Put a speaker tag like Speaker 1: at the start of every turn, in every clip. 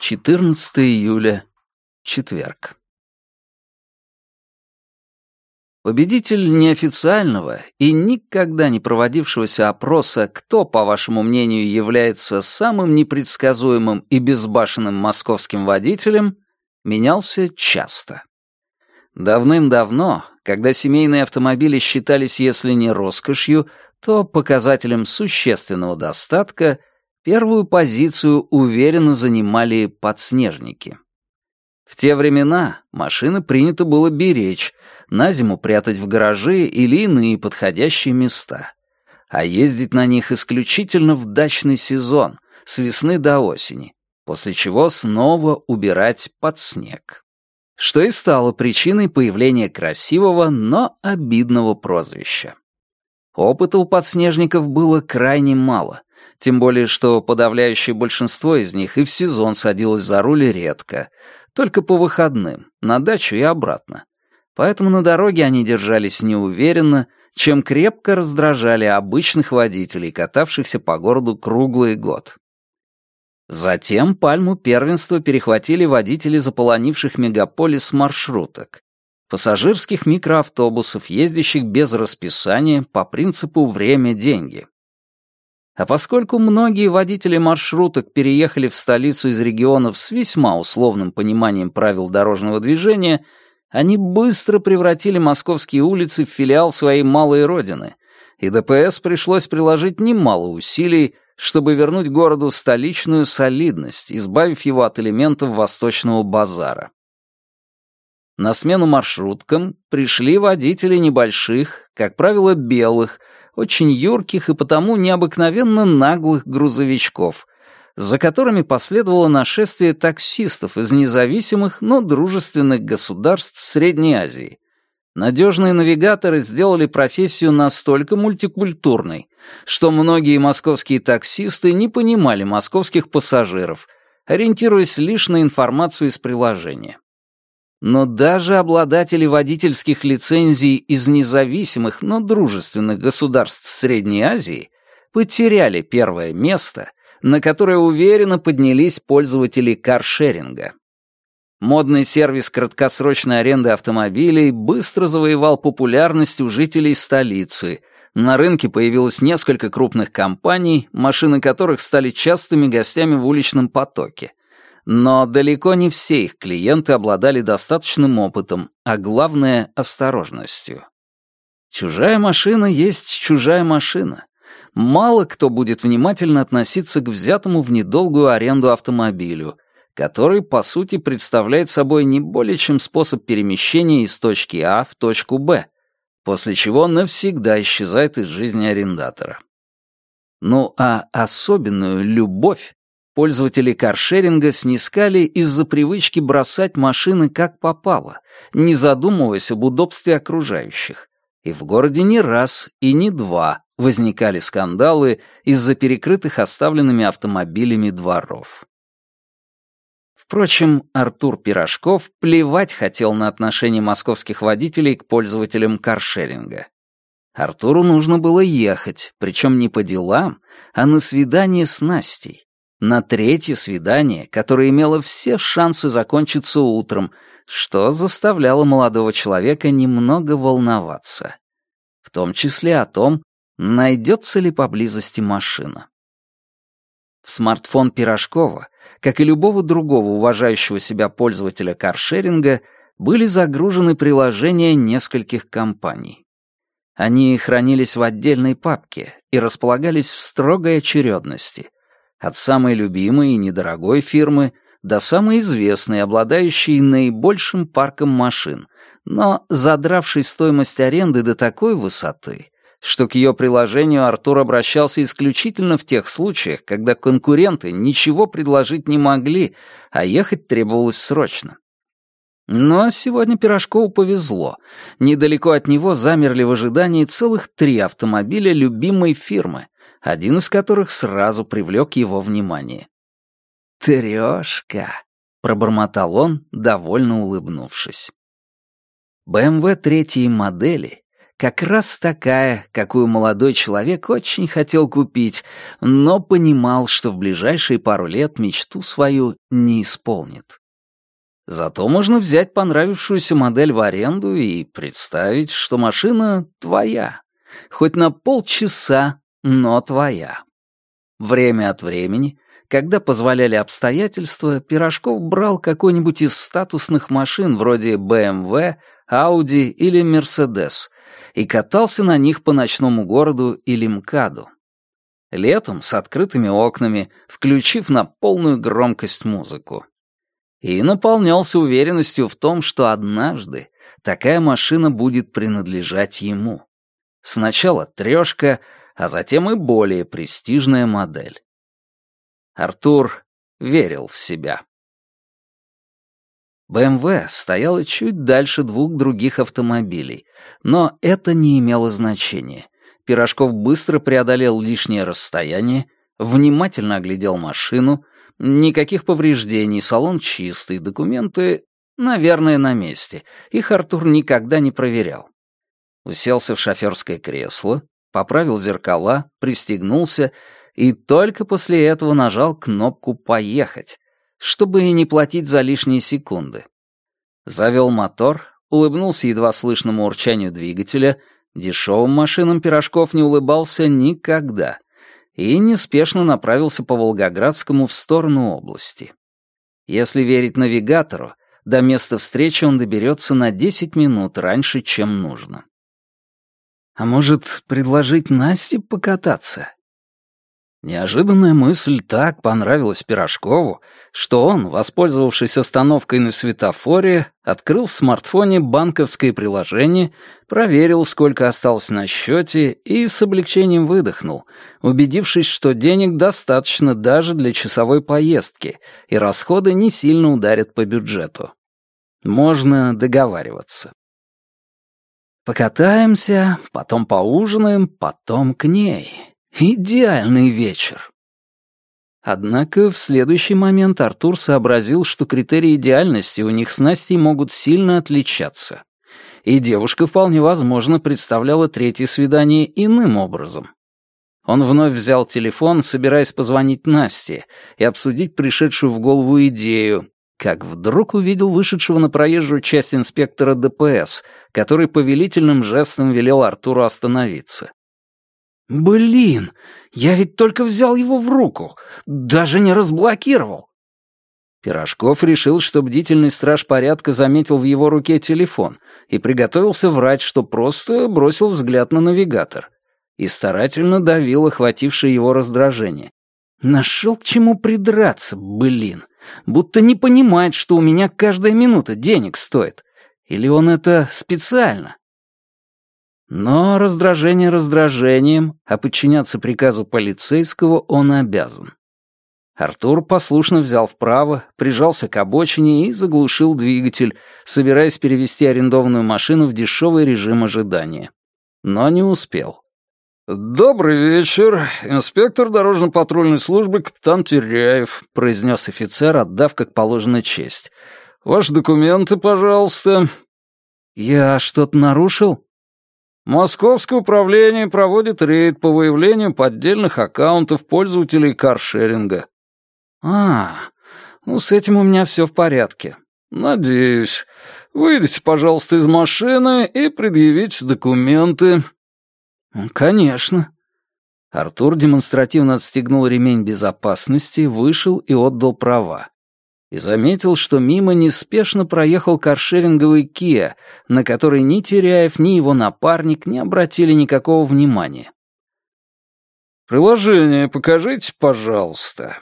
Speaker 1: 14 июля, четверг. Победитель неофициального и никогда не проводившегося опроса, кто, по вашему мнению, является самым непредсказуемым и безбашенным московским водителем, менялся часто. Давным-давно, когда семейные автомобили считались, если не роскошью, то показателем существенного достатка, первую позицию уверенно занимали подснежники. В те времена машины принято было беречь, на зиму прятать в гаражи или иные подходящие места, а ездить на них исключительно в дачный сезон, с весны до осени, после чего снова убирать под снег. Что и стало причиной появления красивого, но обидного прозвища. Опыта у подснежников было крайне мало, тем более что подавляющее большинство из них и в сезон садилось за руль редко, только по выходным, на дачу и обратно. Поэтому на дороге они держались неуверенно, чем крепко раздражали обычных водителей, катавшихся по городу круглый год. Затем пальму первенства перехватили водители заполонивших мегаполис маршруток, пассажирских микроавтобусов, ездящих без расписания по принципу «время-деньги». А поскольку многие водители маршруток переехали в столицу из регионов с весьма условным пониманием правил дорожного движения, они быстро превратили московские улицы в филиал своей малой родины, и ДПС пришлось приложить немало усилий, чтобы вернуть городу столичную солидность, избавив его от элементов восточного базара. На смену маршруткам пришли водители небольших, как правило, белых, очень юрких и потому необыкновенно наглых грузовичков, за которыми последовало нашествие таксистов из независимых, но дружественных государств Средней Азии. Надежные навигаторы сделали профессию настолько мультикультурной, что многие московские таксисты не понимали московских пассажиров, ориентируясь лишь на информацию из приложения. Но даже обладатели водительских лицензий из независимых, но дружественных государств Средней Азии потеряли первое место, на которое уверенно поднялись пользователи каршеринга. Модный сервис краткосрочной аренды автомобилей быстро завоевал популярность у жителей столицы. На рынке появилось несколько крупных компаний, машины которых стали частыми гостями в уличном потоке, но далеко не все их клиенты обладали достаточным опытом, а главное — осторожностью. Чужая машина есть чужая машина. Мало кто будет внимательно относиться к взятому в недолгую аренду автомобилю, который, по сути, представляет собой не более чем способ перемещения из точки А в точку Б, после чего навсегда исчезает из жизни арендатора. Ну а особенную любовь Пользователи каршеринга снискали из-за привычки бросать машины как попало, не задумываясь об удобстве окружающих. И в городе не раз и не два возникали скандалы из-за перекрытых оставленными автомобилями дворов. Впрочем, Артур Пирожков плевать хотел на отношение московских водителей к пользователям каршеринга. Артуру нужно было ехать, причем не по делам, а на свидание с Настей, на третье свидание, которое имело все шансы закончиться утром, что заставляло молодого человека немного волноваться. В том числе о том, найдется ли поблизости машина. В смартфон Пирожкова, как и любого другого уважающего себя пользователя каршеринга, были загружены приложения нескольких компаний. Они хранились в отдельной папке и располагались в строгой очередности — от самой любимой и недорогой фирмы до самой известной, обладающей наибольшим парком машин, но задравшей стоимость аренды до такой высоты, что к ее приложению Артур обращался исключительно в тех случаях, когда конкуренты ничего предложить не могли, а ехать требовалось срочно. Но сегодня Пирожкову повезло. Недалеко от него замерли в ожидании целых три автомобиля любимой фирмы, один из которых сразу привлек его внимание. «Трёшка», — пробормотал он, довольно улыбнувшись. БМВ третьей модели, как раз такая, какую молодой человек очень хотел купить, но понимал, что в ближайшие пару лет мечту свою не исполнит. Зато можно взять понравившуюся модель в аренду и представить, что машина твоя. Хоть на полчаса, но твоя. Время от времени, когда позволяли обстоятельства, Пирожков брал какой-нибудь из статусных машин вроде BMW, Audi или Mercedes и катался на них по ночному городу или МКАДу. Летом с открытыми окнами, включив на полную громкость музыку. И наполнялся уверенностью в том, что однажды такая машина будет принадлежать ему. Сначала трешка, а затем и более престижная модель. Артур верил в себя. БМВ стояла чуть дальше двух других автомобилей, но это не имело значения. Пирожков быстро преодолел лишнее расстояние, внимательно оглядел машину, никаких повреждений, салон чистый, документы, наверное, на месте. Их Артур никогда не проверял. Уселся в шоферское кресло, поправил зеркала, пристегнулся и только после этого нажал кнопку «Поехать», чтобы не платить за лишние секунды. Завел мотор, улыбнулся едва слышному урчанию двигателя, дешевым машинам пирожков не улыбался никогда и неспешно направился по Волгоградскому в сторону области. Если верить навигатору, до места встречи он доберется на 10 минут раньше, чем нужно. А может, предложить Насте покататься? Неожиданная мысль так понравилась Пирожкову, что он, воспользовавшись остановкой на светофоре, открыл в смартфоне банковское приложение, проверил, сколько осталось на счете, и с облегчением выдохнул, убедившись, что денег достаточно даже для часовой поездки, и расходы не сильно ударят по бюджету. Можно договариваться. Покатаемся, потом поужинаем, потом к ней. Идеальный вечер. Однако в следующий момент Артур сообразил, что критерии идеальности у них с Настей могут сильно отличаться. И девушка вполне возможно представляла третье свидание иным образом. Он вновь взял телефон, собираясь позвонить Насте и обсудить пришедшую в голову идею, как вдруг увидел вышедшего на проезжую часть инспектора ДПС, который повелительным жестом велел Артуру остановиться. «Блин, я ведь только взял его в руку, даже не разблокировал». Пирожков решил, что бдительный страж порядка заметил в его руке телефон и приготовился врать, что просто бросил взгляд на навигатор и старательно давил охватившее его раздражение. Нашел к чему придраться, блин. Будто не понимает, что у меня каждая минута денег стоит. Или он это специально? Но раздражение раздражением, а подчиняться приказу полицейского он обязан. Артур послушно взял вправо, прижался к обочине и заглушил двигатель, собираясь перевести арендованную машину в дешевый режим ожидания. Но не успел. «Добрый вечер, инспектор дорожно-патрульной службы капитан Теряев», произнес офицер, отдав как положено честь. «Ваши документы, пожалуйста». «Я что-то нарушил?» Московское управление проводит рейд по выявлению поддельных аккаунтов пользователей каршеринга. А, ну с этим у меня все в порядке. Надеюсь. Выйдите, пожалуйста, из машины и предъявите документы. Конечно. Артур демонстративно отстегнул ремень безопасности, вышел и отдал права и заметил, что мимо неспешно проехал каршеринговый Kia, на который ни Теряев, ни его напарник не обратили никакого внимания. «Приложение покажите, пожалуйста».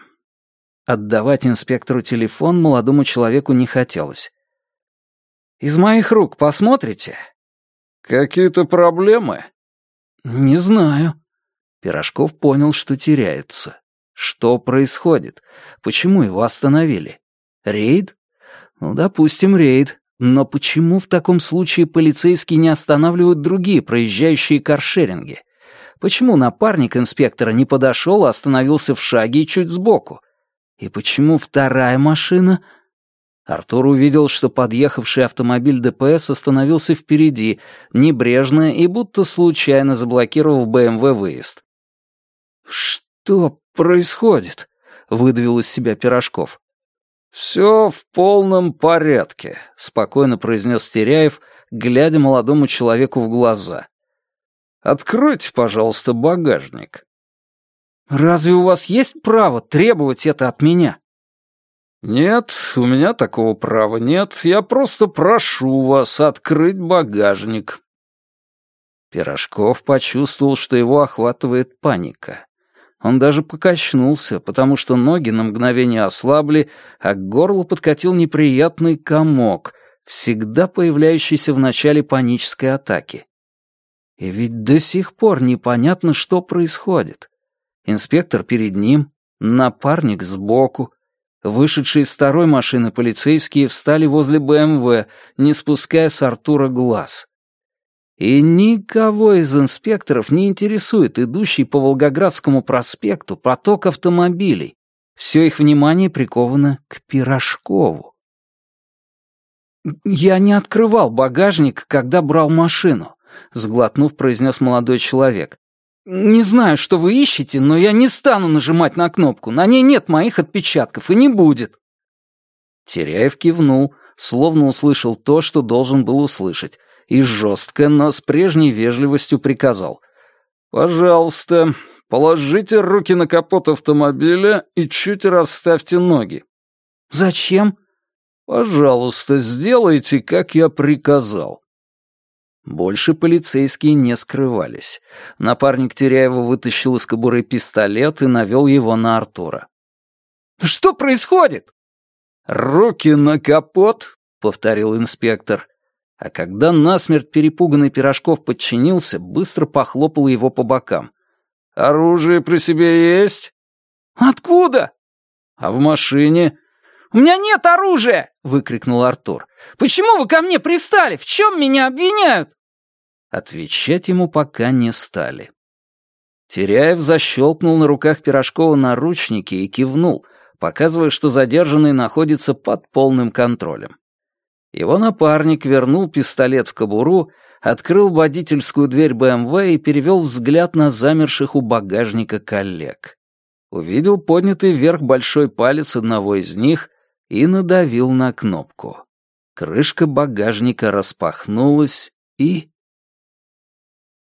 Speaker 1: Отдавать инспектору телефон молодому человеку не хотелось. «Из моих рук посмотрите?» «Какие-то проблемы?» «Не знаю». Пирожков понял, что теряется. Что происходит? Почему его остановили? Рейд? Ну, допустим, рейд. Но почему в таком случае полицейские не останавливают другие проезжающие каршеринги? Почему напарник инспектора не подошел, а остановился в шаге и чуть сбоку? И почему вторая машина... Артур увидел, что подъехавший автомобиль ДПС остановился впереди, небрежно и будто случайно заблокировав БМВ выезд. «Что происходит?» — выдавил из себя Пирожков. «Все в полном порядке», — спокойно произнес Теряев, глядя молодому человеку в глаза. «Откройте, пожалуйста, багажник». «Разве у вас есть право требовать это от меня?» «Нет, у меня такого права нет. Я просто прошу вас открыть багажник». Пирожков почувствовал, что его охватывает паника. Он даже покачнулся, потому что ноги на мгновение ослабли, а к горлу подкатил неприятный комок, всегда появляющийся в начале панической атаки. И ведь до сих пор непонятно, что происходит. Инспектор перед ним, напарник сбоку, Вышедшие из второй машины полицейские встали возле БМВ, не спуская с Артура глаз. И никого из инспекторов не интересует идущий по Волгоградскому проспекту поток автомобилей. Все их внимание приковано к Пирожкову. «Я не открывал багажник, когда брал машину», — сглотнув, произнес молодой человек. «Не знаю, что вы ищете, но я не стану нажимать на кнопку. На ней нет моих отпечатков и не будет». Теряев кивнул, словно услышал то, что должен был услышать, и жестко, но с прежней вежливостью приказал. «Пожалуйста, положите руки на капот автомобиля и чуть расставьте ноги». «Зачем?» «Пожалуйста, сделайте, как я приказал». Больше полицейские не скрывались. Напарник Теряева вытащил из кобуры пистолет и навел его на Артура. «Что происходит?» «Руки на капот», — повторил инспектор. А когда насмерть перепуганный Пирожков подчинился, быстро похлопал его по бокам. «Оружие при себе есть?» «Откуда?» «А в машине?» «У меня нет оружия!» — выкрикнул Артур. «Почему вы ко мне пристали? В чем меня обвиняют?» Отвечать ему пока не стали. Теряев защелкнул на руках Пирожкова наручники и кивнул, показывая, что задержанный находится под полным контролем. Его напарник вернул пистолет в кобуру, открыл водительскую дверь БМВ и перевел взгляд на замерших у багажника коллег. Увидел поднятый вверх большой палец одного из них и надавил на кнопку. Крышка багажника распахнулась и...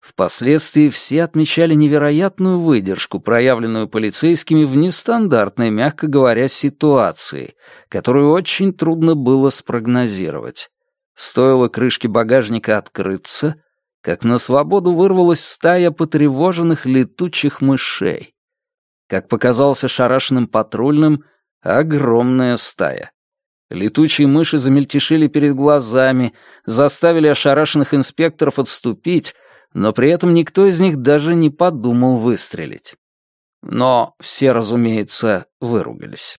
Speaker 1: Впоследствии все отмечали невероятную выдержку, проявленную полицейскими в нестандартной, мягко говоря, ситуации, которую очень трудно было спрогнозировать. Стоило крышке багажника открыться, как на свободу вырвалась стая потревоженных летучих мышей. Как показалось ошарашенным патрульным, огромная стая. Летучие мыши замельтешили перед глазами, заставили ошарашенных инспекторов отступить, но при этом никто из них даже не подумал выстрелить. Но все, разумеется, выругались.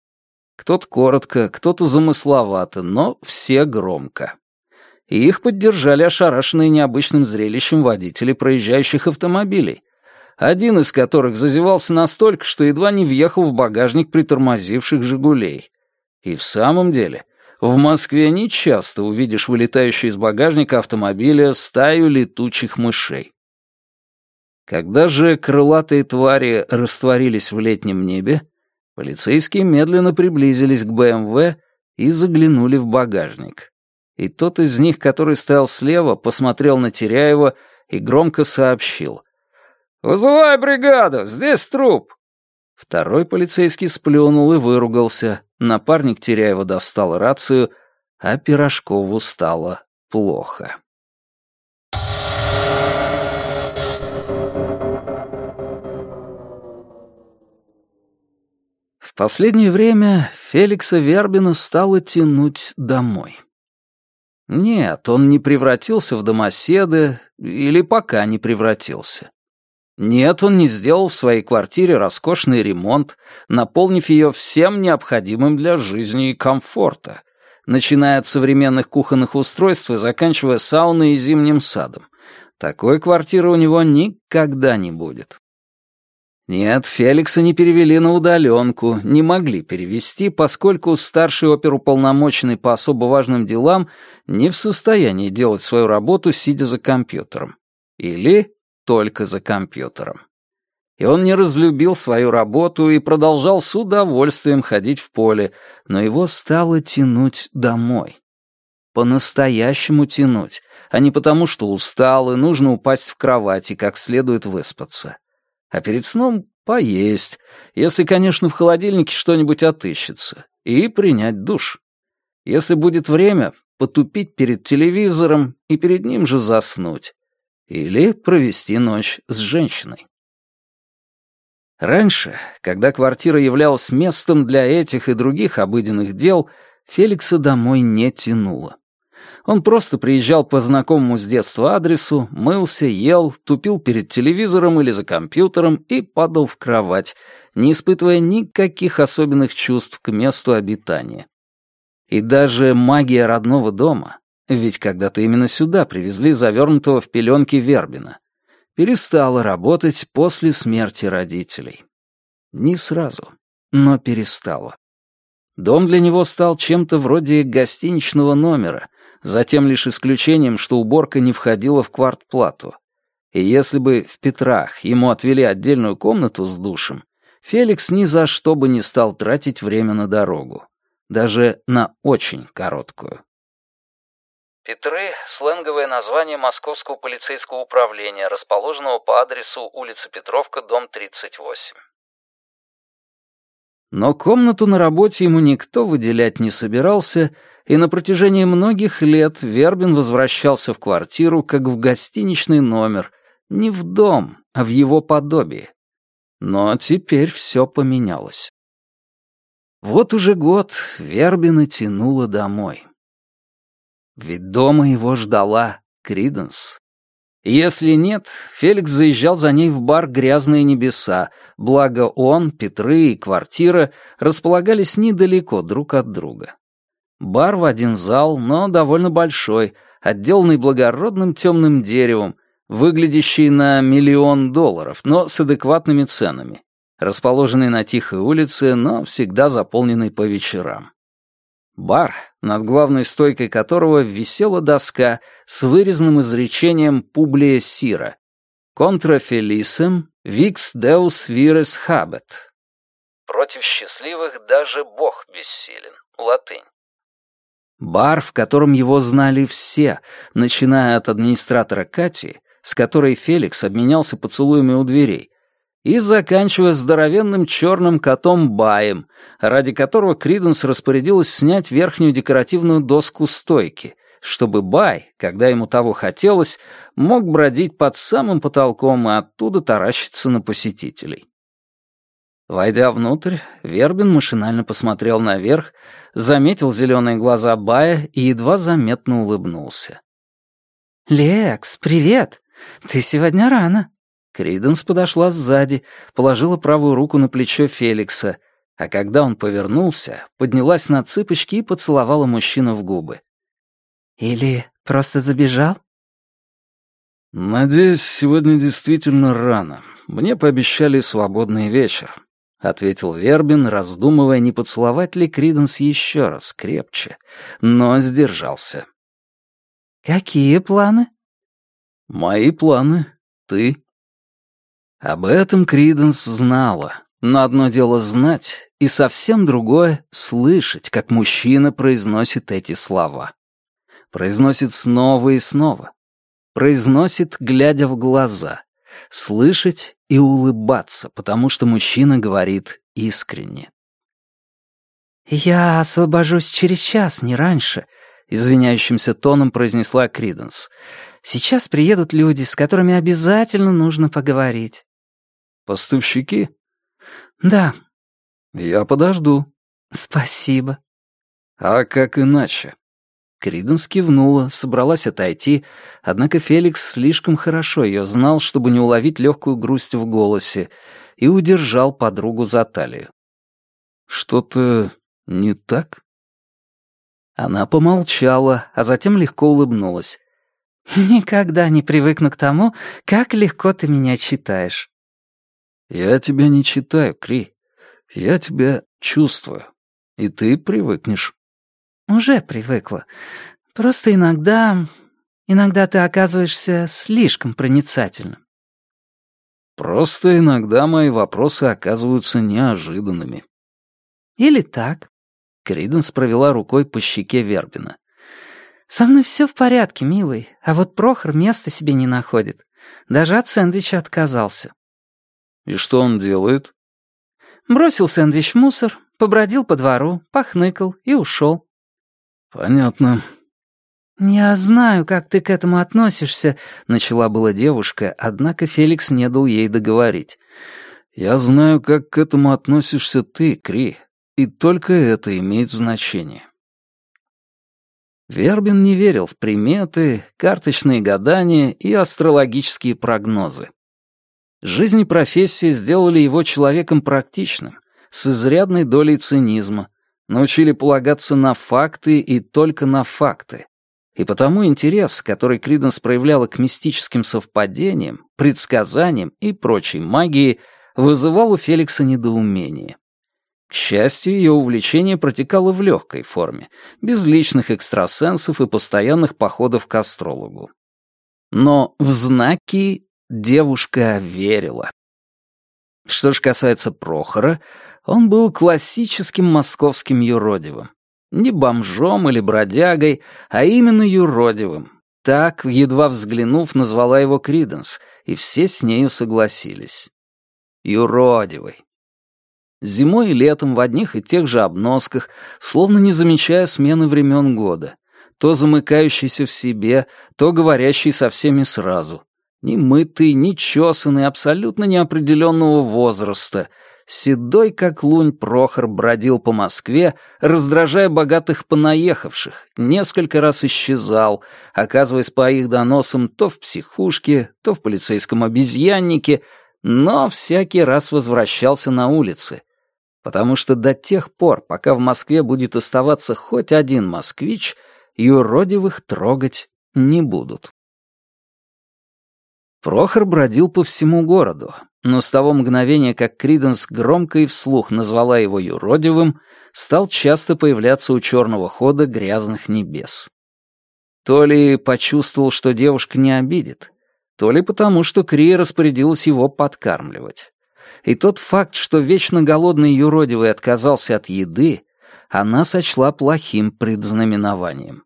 Speaker 1: Кто-то коротко, кто-то замысловато, но все громко. И их поддержали ошарашенные необычным зрелищем водители проезжающих автомобилей, один из которых зазевался настолько, что едва не въехал в багажник притормозивших «Жигулей». И в самом деле, в Москве нечасто увидишь вылетающую из багажника автомобиля стаю летучих мышей. Когда же крылатые твари растворились в летнем небе, полицейские медленно приблизились к БМВ и заглянули в багажник. И тот из них, который стоял слева, посмотрел на Теряева и громко сообщил. «Вызывай бригаду! Здесь труп!» Второй полицейский сплюнул и выругался. Напарник Теряева достал рацию, а Пирожкову стало плохо. В последнее время Феликса Вербина стало тянуть домой. Нет, он не превратился в домоседа, или пока не превратился. Нет, он не сделал в своей квартире роскошный ремонт, наполнив ее всем необходимым для жизни и комфорта, начиная от современных кухонных устройств и заканчивая сауной и зимним садом. Такой квартиры у него никогда не будет. Нет, Феликса не перевели на удаленку, не могли перевести, поскольку старший оперуполномоченный по особо важным делам не в состоянии делать свою работу, сидя за компьютером. Или только за компьютером. И он не разлюбил свою работу и продолжал с удовольствием ходить в поле, но его стало тянуть домой. По-настоящему тянуть, а не потому, что устал и нужно упасть в кровать и как следует выспаться а перед сном поесть, если, конечно, в холодильнике что-нибудь отыщется, и принять душ. Если будет время, потупить перед телевизором и перед ним же заснуть. Или провести ночь с женщиной. Раньше, когда квартира являлась местом для этих и других обыденных дел, Феликса домой не тянуло. Он просто приезжал по знакомому с детства адресу, мылся, ел, тупил перед телевизором или за компьютером и падал в кровать, не испытывая никаких особенных чувств к месту обитания. И даже магия родного дома, ведь когда-то именно сюда привезли завернутого в пеленки Вербина, перестала работать после смерти родителей. Не сразу, но перестала. Дом для него стал чем-то вроде гостиничного номера — за тем лишь исключением, что уборка не входила в квартплату. И если бы в Петрах ему отвели отдельную комнату с душем, Феликс ни за что бы не стал тратить время на дорогу. Даже на очень короткую. Петры — сленговое название Московского полицейского управления, расположенного по адресу улица Петровка, дом 38. Но комнату на работе ему никто выделять не собирался, и на протяжении многих лет Вербин возвращался в квартиру как в гостиничный номер, не в дом, а в его подобие. Но теперь все поменялось. Вот уже год Вербина тянула домой. Ведь дома его ждала Криденс. Если нет, Феликс заезжал за ней в бар «Грязные небеса», благо он, Петры и квартира располагались недалеко друг от друга. Бар в один зал, но довольно большой, отделанный благородным темным деревом, выглядящий на миллион долларов, но с адекватными ценами, расположенный на тихой улице, но всегда заполненный по вечерам. Бар, над главной стойкой которого висела доска с вырезанным изречением Публия Сира «Контра фелисем викс деус вирес хабет» «Против счастливых даже Бог бессилен» латынь. Бар, в котором его знали все, начиная от администратора Кати, с которой Феликс обменялся поцелуями у дверей, и заканчивая здоровенным черным котом Баем, ради которого Криденс распорядилась снять верхнюю декоративную доску стойки, чтобы Бай, когда ему того хотелось, мог бродить под самым потолком и оттуда таращиться на посетителей. Войдя внутрь, Вербин машинально посмотрел наверх, заметил зеленые глаза Бая и едва заметно улыбнулся. «Лекс, привет! Ты сегодня рано!» Криденс подошла сзади, положила правую руку на плечо Феликса, а когда он повернулся, поднялась на цыпочки и поцеловала мужчину в губы. «Или просто забежал?»
Speaker 2: «Надеюсь, сегодня действительно рано. Мне пообещали свободный вечер. — ответил Вербин, раздумывая, не поцеловать ли Криденс еще раз, крепче, но сдержался.
Speaker 1: «Какие планы?»
Speaker 2: «Мои планы. Ты».
Speaker 1: Об этом Криденс знала, но одно дело знать, и совсем другое — слышать, как мужчина произносит эти слова. Произносит снова и снова. Произносит, глядя в глаза. Слышать и улыбаться, потому что мужчина говорит искренне. «Я освобожусь через час, не раньше», — извиняющимся тоном произнесла Криденс. «Сейчас приедут люди, с которыми обязательно нужно поговорить».
Speaker 2: «Поставщики?»
Speaker 1: «Да».
Speaker 2: «Я подожду».
Speaker 1: «Спасибо».
Speaker 2: «А как иначе?»
Speaker 1: Криденс кивнула, собралась отойти, однако Феликс слишком хорошо ее знал, чтобы не уловить легкую грусть в голосе, и удержал подругу за талию.
Speaker 2: «Что-то не так?»
Speaker 1: Она помолчала, а затем легко улыбнулась. «Никогда не привыкну к тому, как легко ты меня читаешь». «Я тебя не читаю, Кри. Я тебя чувствую. И ты привыкнешь».
Speaker 3: «Уже привыкла. Просто иногда... Иногда ты оказываешься слишком проницательным».
Speaker 1: «Просто иногда мои вопросы оказываются неожиданными».
Speaker 3: «Или так».
Speaker 1: Криденс провела рукой по щеке Вербина.
Speaker 3: «Со мной все в порядке, милый, а вот Прохор места себе не находит. Даже от сэндвича отказался».
Speaker 1: «И что он делает?»
Speaker 3: Бросил сэндвич в мусор, побродил по двору, похныкал и ушел.
Speaker 1: «Понятно».
Speaker 3: «Я знаю, как ты к этому относишься», — начала была девушка, однако Феликс не дал ей договорить.
Speaker 1: «Я знаю, как к этому относишься ты, Кри, и только это имеет значение». Вербин не верил в приметы, карточные гадания и астрологические прогнозы. Жизнь и профессия сделали его человеком практичным, с изрядной долей цинизма, научили полагаться на факты и только на факты. И потому интерес, который Криденс проявляла к мистическим совпадениям, предсказаниям и прочей магии, вызывал у Феликса недоумение. К счастью, ее увлечение протекало в легкой форме, без личных экстрасенсов и постоянных походов к астрологу. Но в знаки девушка верила. Что ж касается Прохора, он был классическим московским юродивым. Не бомжом или бродягой, а именно юродивым. Так, едва взглянув, назвала его Криденс, и все с нею согласились. Юродивый. Зимой и летом в одних и тех же обносках, словно не замечая смены времен года. То замыкающийся в себе, то говорящий со всеми сразу. Ни мытый, ни чесанный, абсолютно неопределенного возраста. Седой, как лунь, Прохор бродил по Москве, раздражая богатых понаехавших, несколько раз исчезал, оказываясь по их доносам то в психушке, то в полицейском обезьяннике, но всякий раз возвращался на улицы, потому что до тех пор, пока в Москве будет оставаться хоть один москвич, юродивых трогать не будут. Прохор бродил по всему городу, но с того мгновения, как Криденс громко и вслух назвала его юродивым, стал часто появляться у черного хода грязных небес. То ли почувствовал, что девушка не обидит, то ли потому, что Крия распорядилась его подкармливать. И тот факт, что вечно голодный юродивый отказался от еды, она сочла плохим предзнаменованием.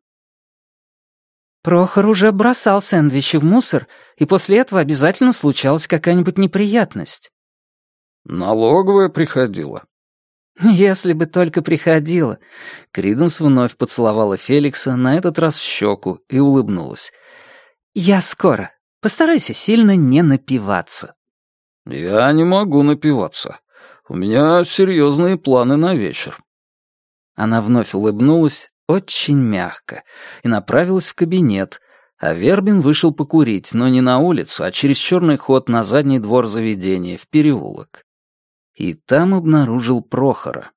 Speaker 3: Прохор уже бросал сэндвичи в мусор, и после этого обязательно случалась какая-нибудь неприятность.
Speaker 1: Налоговая приходила.
Speaker 3: Если бы только приходила. Криденс вновь поцеловала Феликса, на этот раз в щеку, и улыбнулась. Я скоро. Постарайся сильно не напиваться.
Speaker 1: Я не могу напиваться. У меня серьезные планы на вечер.
Speaker 3: Она вновь улыбнулась, очень мягко, и направилась в кабинет, а Вербин вышел покурить, но не на улицу, а через черный ход на задний двор заведения, в переулок. И там обнаружил Прохора.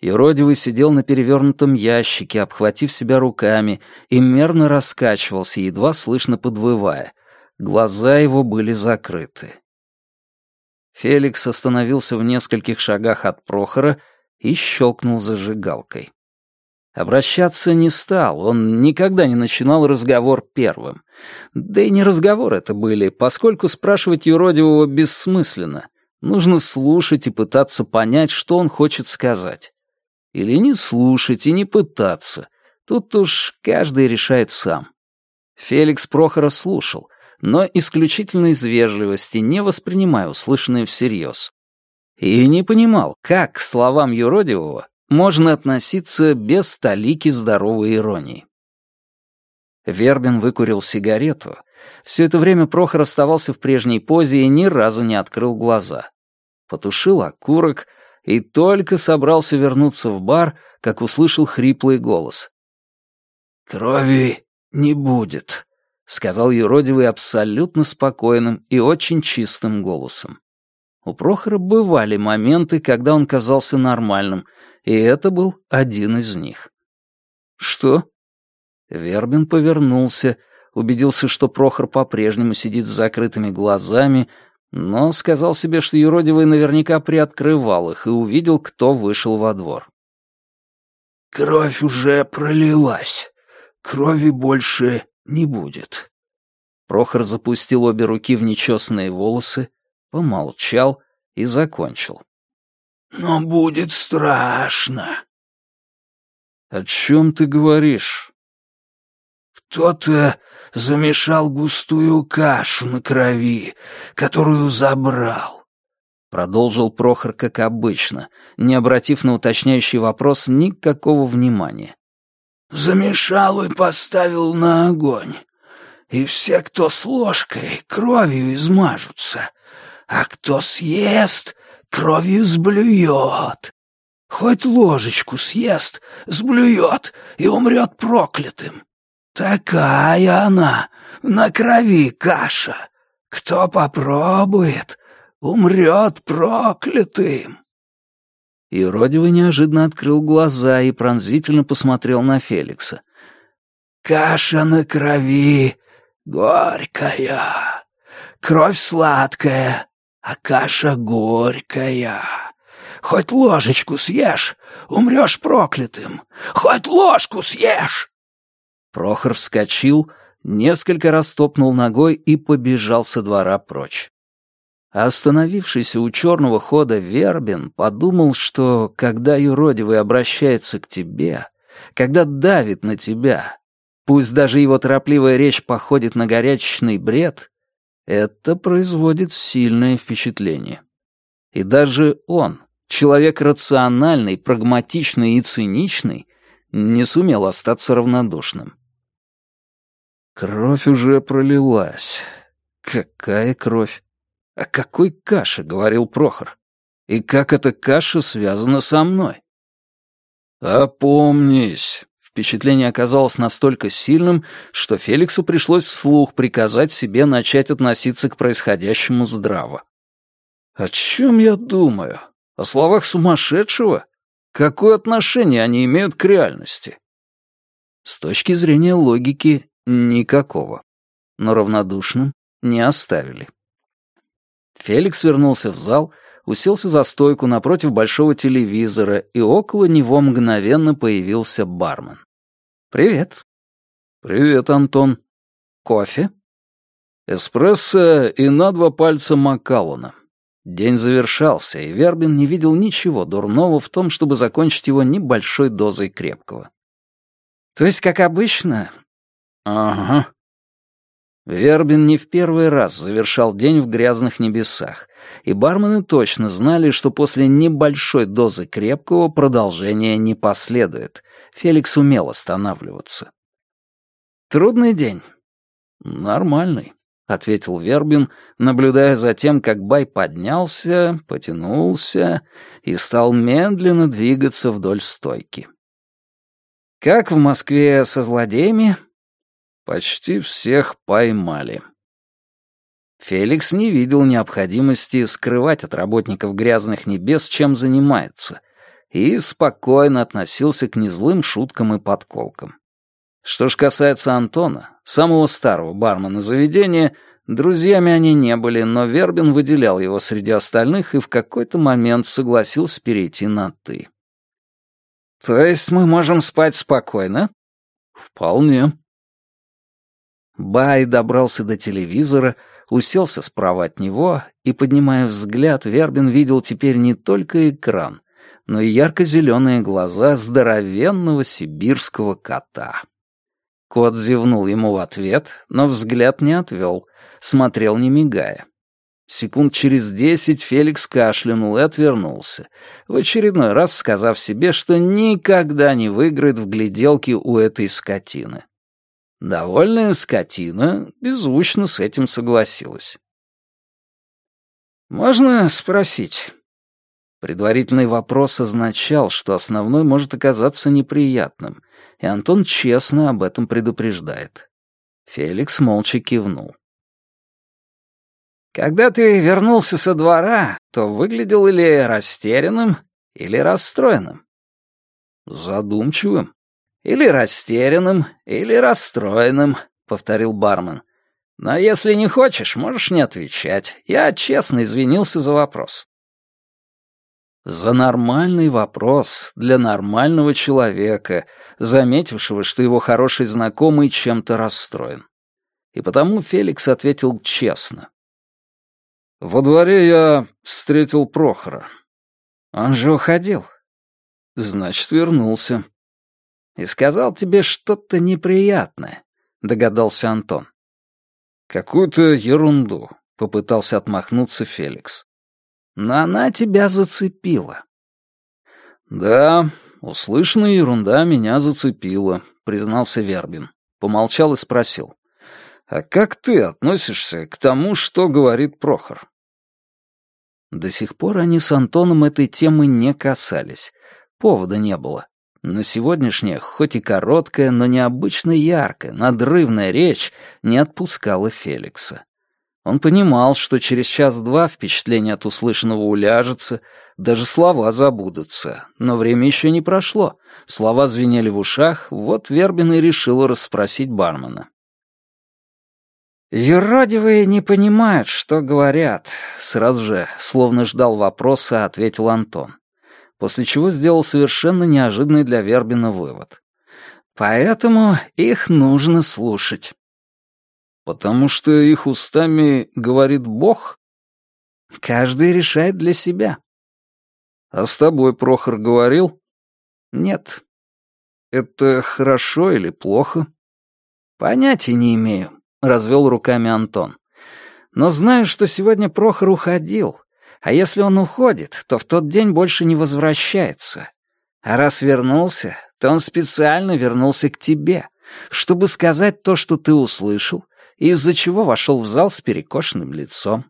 Speaker 3: Юродивый сидел на перевернутом ящике, обхватив себя руками, и мерно раскачивался, едва слышно подвывая. Глаза его были закрыты. Феликс остановился в нескольких шагах от Прохора и щелкнул зажигалкой. Обращаться не стал, он никогда не начинал разговор первым. Да и не разговор это были, поскольку спрашивать юродивого бессмысленно. Нужно слушать и пытаться понять, что он хочет сказать. Или не слушать и не пытаться. Тут уж каждый решает сам. Феликс Прохора слушал, но исключительно из вежливости, не воспринимая услышанное всерьез. И не понимал, как словам юродивого можно относиться без столики здоровой иронии. Вербин выкурил сигарету. Все это время Прохор оставался в прежней позе и ни разу не открыл глаза. Потушил окурок и только собрался вернуться в бар, как услышал хриплый голос. «Крови не будет», — сказал юродивый абсолютно спокойным и очень чистым голосом. У Прохора бывали моменты, когда он казался нормальным, и это был один из них. «Что?» Вербин повернулся, убедился, что Прохор по-прежнему сидит с закрытыми глазами,
Speaker 1: но сказал себе, что юродивый наверняка приоткрывал их и увидел, кто вышел во двор.
Speaker 2: «Кровь уже пролилась. Крови больше не будет».
Speaker 1: Прохор запустил обе руки в нечесанные волосы, помолчал и закончил.
Speaker 2: «Но будет страшно».
Speaker 1: «О чем ты говоришь?»
Speaker 2: «Кто-то замешал густую кашу на крови, которую забрал.
Speaker 1: Продолжил Прохор как обычно, не обратив на уточняющий вопрос никакого внимания.
Speaker 2: Замешал и поставил на огонь. И все, кто с ложкой, кровью измажутся, а кто съест, кровью сблюет. Хоть ложечку съест, сблюет и умрет проклятым. Такая она, на крови каша. Кто попробует, умрет проклятым.
Speaker 1: Иродивый неожиданно открыл глаза и пронзительно посмотрел на Феликса.
Speaker 2: «Каша на крови горькая, кровь сладкая, а каша горькая. Хоть ложечку съешь, умрешь проклятым, хоть ложку съешь!»
Speaker 1: Прохор вскочил, несколько раз топнул ногой и побежал со двора прочь. А остановившийся у черного хода Вербин подумал, что когда юродивый обращается к тебе, когда давит на тебя, пусть даже его торопливая речь походит на горячечный бред, это производит сильное впечатление. И даже он, человек рациональный, прагматичный и циничный, не сумел остаться равнодушным. Кровь уже пролилась. Какая кровь? О какой каше говорил Прохор? И как эта каша связана со мной? «Опомнись!» Впечатление оказалось настолько сильным, что Феликсу пришлось вслух приказать себе начать относиться к происходящему здраво. «О чем я думаю? О словах сумасшедшего? Какое отношение они имеют к реальности?» С точки зрения логики, Никакого. Но равнодушным не оставили. Феликс вернулся в зал, уселся за стойку напротив большого телевизора, и около него мгновенно появился бармен. «Привет». «Привет, Антон. Кофе?» «Эспрессо и на два пальца Макаллана». День завершался, и Вербин не видел ничего дурного в том, чтобы закончить его небольшой дозой крепкого. «То есть, как обычно, «Ага». Вербин не в первый раз завершал день в грязных небесах, и бармены точно знали, что после небольшой дозы крепкого продолжения не последует. Феликс умел останавливаться. «Трудный день?» «Нормальный», — ответил Вербин, наблюдая за тем, как Бай поднялся, потянулся и стал медленно двигаться вдоль стойки. «Как в Москве со злодеями?» Почти всех поймали. Феликс не видел необходимости скрывать от работников грязных небес, чем занимается, и спокойно относился к незлым шуткам и подколкам. Что ж касается Антона, самого старого бармена заведения, друзьями они не были, но Вербин выделял его среди остальных и в какой-то момент согласился перейти на «ты». «То есть мы можем спать спокойно?» «Вполне», Бай добрался до телевизора, уселся справа от него, и, поднимая взгляд, Вербин видел теперь не только экран, но и ярко-зеленые глаза здоровенного сибирского кота. Кот зевнул ему в ответ, но взгляд не отвел, смотрел не мигая. Секунд через десять Феликс кашлянул и отвернулся, в очередной раз сказав себе, что никогда не выиграет в гляделке у этой скотины. Довольная скотина беззвучно с этим согласилась. «Можно спросить?» Предварительный вопрос означал, что основной может оказаться неприятным, и Антон честно об этом предупреждает. Феликс молча кивнул. «Когда ты вернулся со двора, то выглядел или растерянным, или расстроенным?» «Задумчивым», «Или растерянным, или расстроенным», — повторил бармен.
Speaker 4: Но если не хочешь, можешь не отвечать. Я честно извинился за вопрос».
Speaker 1: За нормальный вопрос для нормального человека, заметившего, что его хороший знакомый чем-то расстроен. И потому Феликс ответил честно. «Во дворе я встретил Прохора. Он же уходил. Значит, вернулся. И сказал тебе что-то неприятное», — догадался Антон. «Какую-то ерунду», — попытался отмахнуться Феликс но она тебя зацепила». «Да, услышанная ерунда меня зацепила», — признался Вербин. Помолчал и спросил. «А как ты относишься к тому, что говорит Прохор?» До сих пор они с Антоном этой темы не касались. Повода не было. Но сегодняшняя, хоть и короткая, но необычно яркая, надрывная речь не отпускала Феликса. Он понимал, что через час-два впечатление от услышанного уляжется, даже слова забудутся. Но время еще не прошло. Слова звенели в ушах, вот Вербин и решил расспросить бармена. «Юродивые не понимают, что говорят», — сразу же, словно ждал вопроса, ответил Антон. После чего сделал совершенно неожиданный для Вербина вывод. «Поэтому их нужно слушать». Потому что их устами говорит Бог? Каждый решает для себя. А с тобой Прохор говорил? Нет. Это хорошо или плохо? Понятия не имею, развел руками Антон. Но знаю, что сегодня Прохор уходил. А если он уходит, то в тот день больше не возвращается. А раз вернулся, то он специально вернулся к тебе, чтобы сказать то, что ты услышал, из-за чего вошел в зал с перекошенным лицом.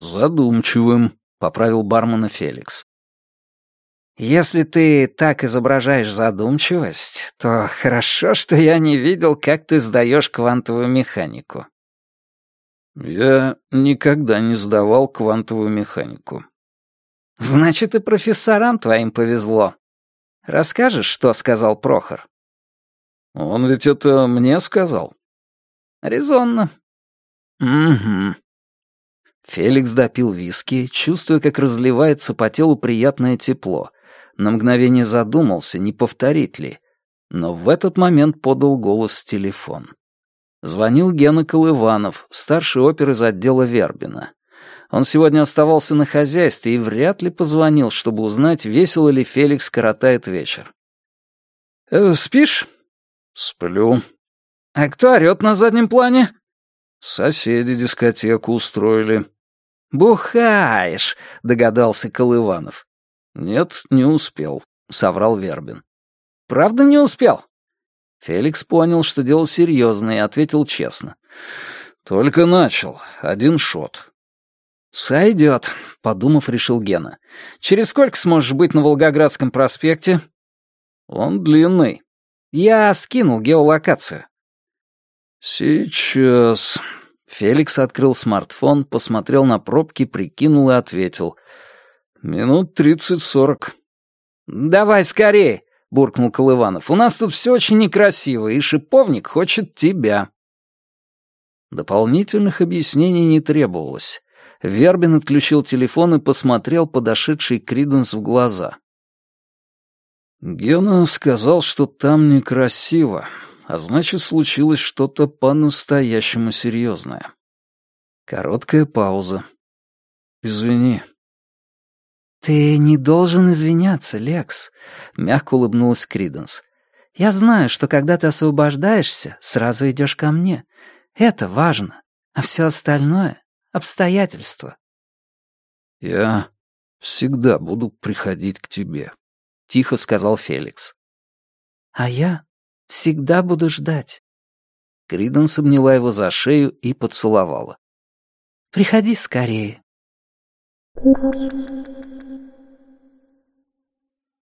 Speaker 1: «Задумчивым», — поправил бармена Феликс. «Если ты так изображаешь задумчивость, то хорошо, что я не видел, как ты сдаешь квантовую механику». «Я никогда не сдавал квантовую механику». «Значит, и профессорам твоим повезло. Расскажешь, что сказал Прохор?» «Он ведь это мне сказал». Резонно. Угу. Феликс допил виски, чувствуя, как разливается по телу приятное тепло. На мгновение задумался, не повторить ли. Но в этот момент подал голос телефон. Звонил Гена Колыванов, старший опер из отдела Вербина. Он сегодня оставался на хозяйстве и вряд ли позвонил, чтобы узнать, весело ли Феликс коротает вечер. «Э, «Спишь?» «Сплю», «А кто орёт на заднем плане?» «Соседи дискотеку устроили». «Бухаешь», — догадался Колыванов. «Нет, не успел», — соврал Вербин. «Правда не успел?» Феликс понял, что дело серьезное, и ответил честно. «Только начал. Один шот». «Сойдет», — подумав, решил Гена. «Через сколько сможешь быть на Волгоградском проспекте?» «Он длинный». «Я скинул геолокацию». «Сейчас...» Феликс открыл смартфон, посмотрел на пробки, прикинул и ответил. «Минут тридцать-сорок». «Давай скорее!» — буркнул Колыванов. «У нас тут все очень некрасиво, и шиповник хочет тебя». Дополнительных объяснений не требовалось. Вербин отключил телефон и посмотрел подошедший Криденс в глаза. «Гена сказал, что там некрасиво», а значит, случилось что-то по-настоящему серьезное. Короткая пауза. «Извини». «Ты не должен извиняться, Лекс», — мягко улыбнулась Криденс. «Я знаю, что когда ты освобождаешься, сразу идешь ко мне. Это важно, а все остальное — обстоятельства». «Я всегда буду приходить к тебе», — тихо сказал Феликс. «А я Всегда буду ждать». Криденс обняла его за шею и поцеловала. «Приходи скорее».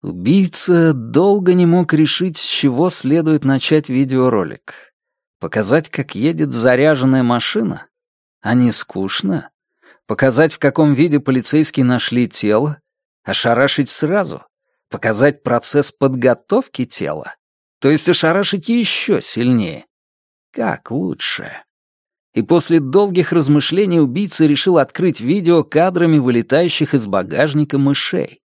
Speaker 1: Убийца долго не мог решить, с чего следует начать видеоролик. Показать, как едет заряженная машина? А не скучно? Показать, в каком виде полицейские нашли тело? Ошарашить сразу? Показать процесс подготовки тела? То есть ошарашить еще сильнее. Как лучше? И после долгих размышлений убийца решил открыть видео кадрами вылетающих из багажника мышей.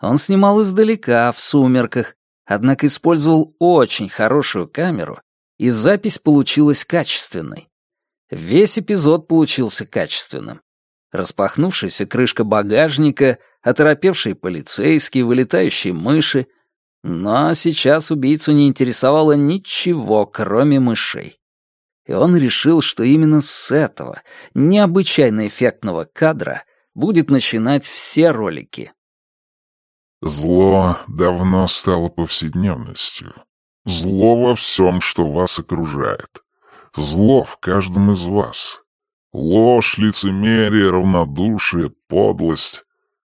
Speaker 1: Он снимал издалека, в сумерках, однако использовал очень хорошую камеру, и запись получилась качественной. Весь эпизод получился качественным. Распахнувшаяся крышка багажника, оторопевшие полицейские, вылетающие мыши. Но сейчас убийцу не интересовало ничего, кроме мышей. И он решил, что именно с этого необычайно эффектного кадра будет начинать все ролики.
Speaker 5: Зло давно стало повседневностью. Зло во всем, что вас окружает. Зло в каждом из вас. Ложь, лицемерие, равнодушие, подлость.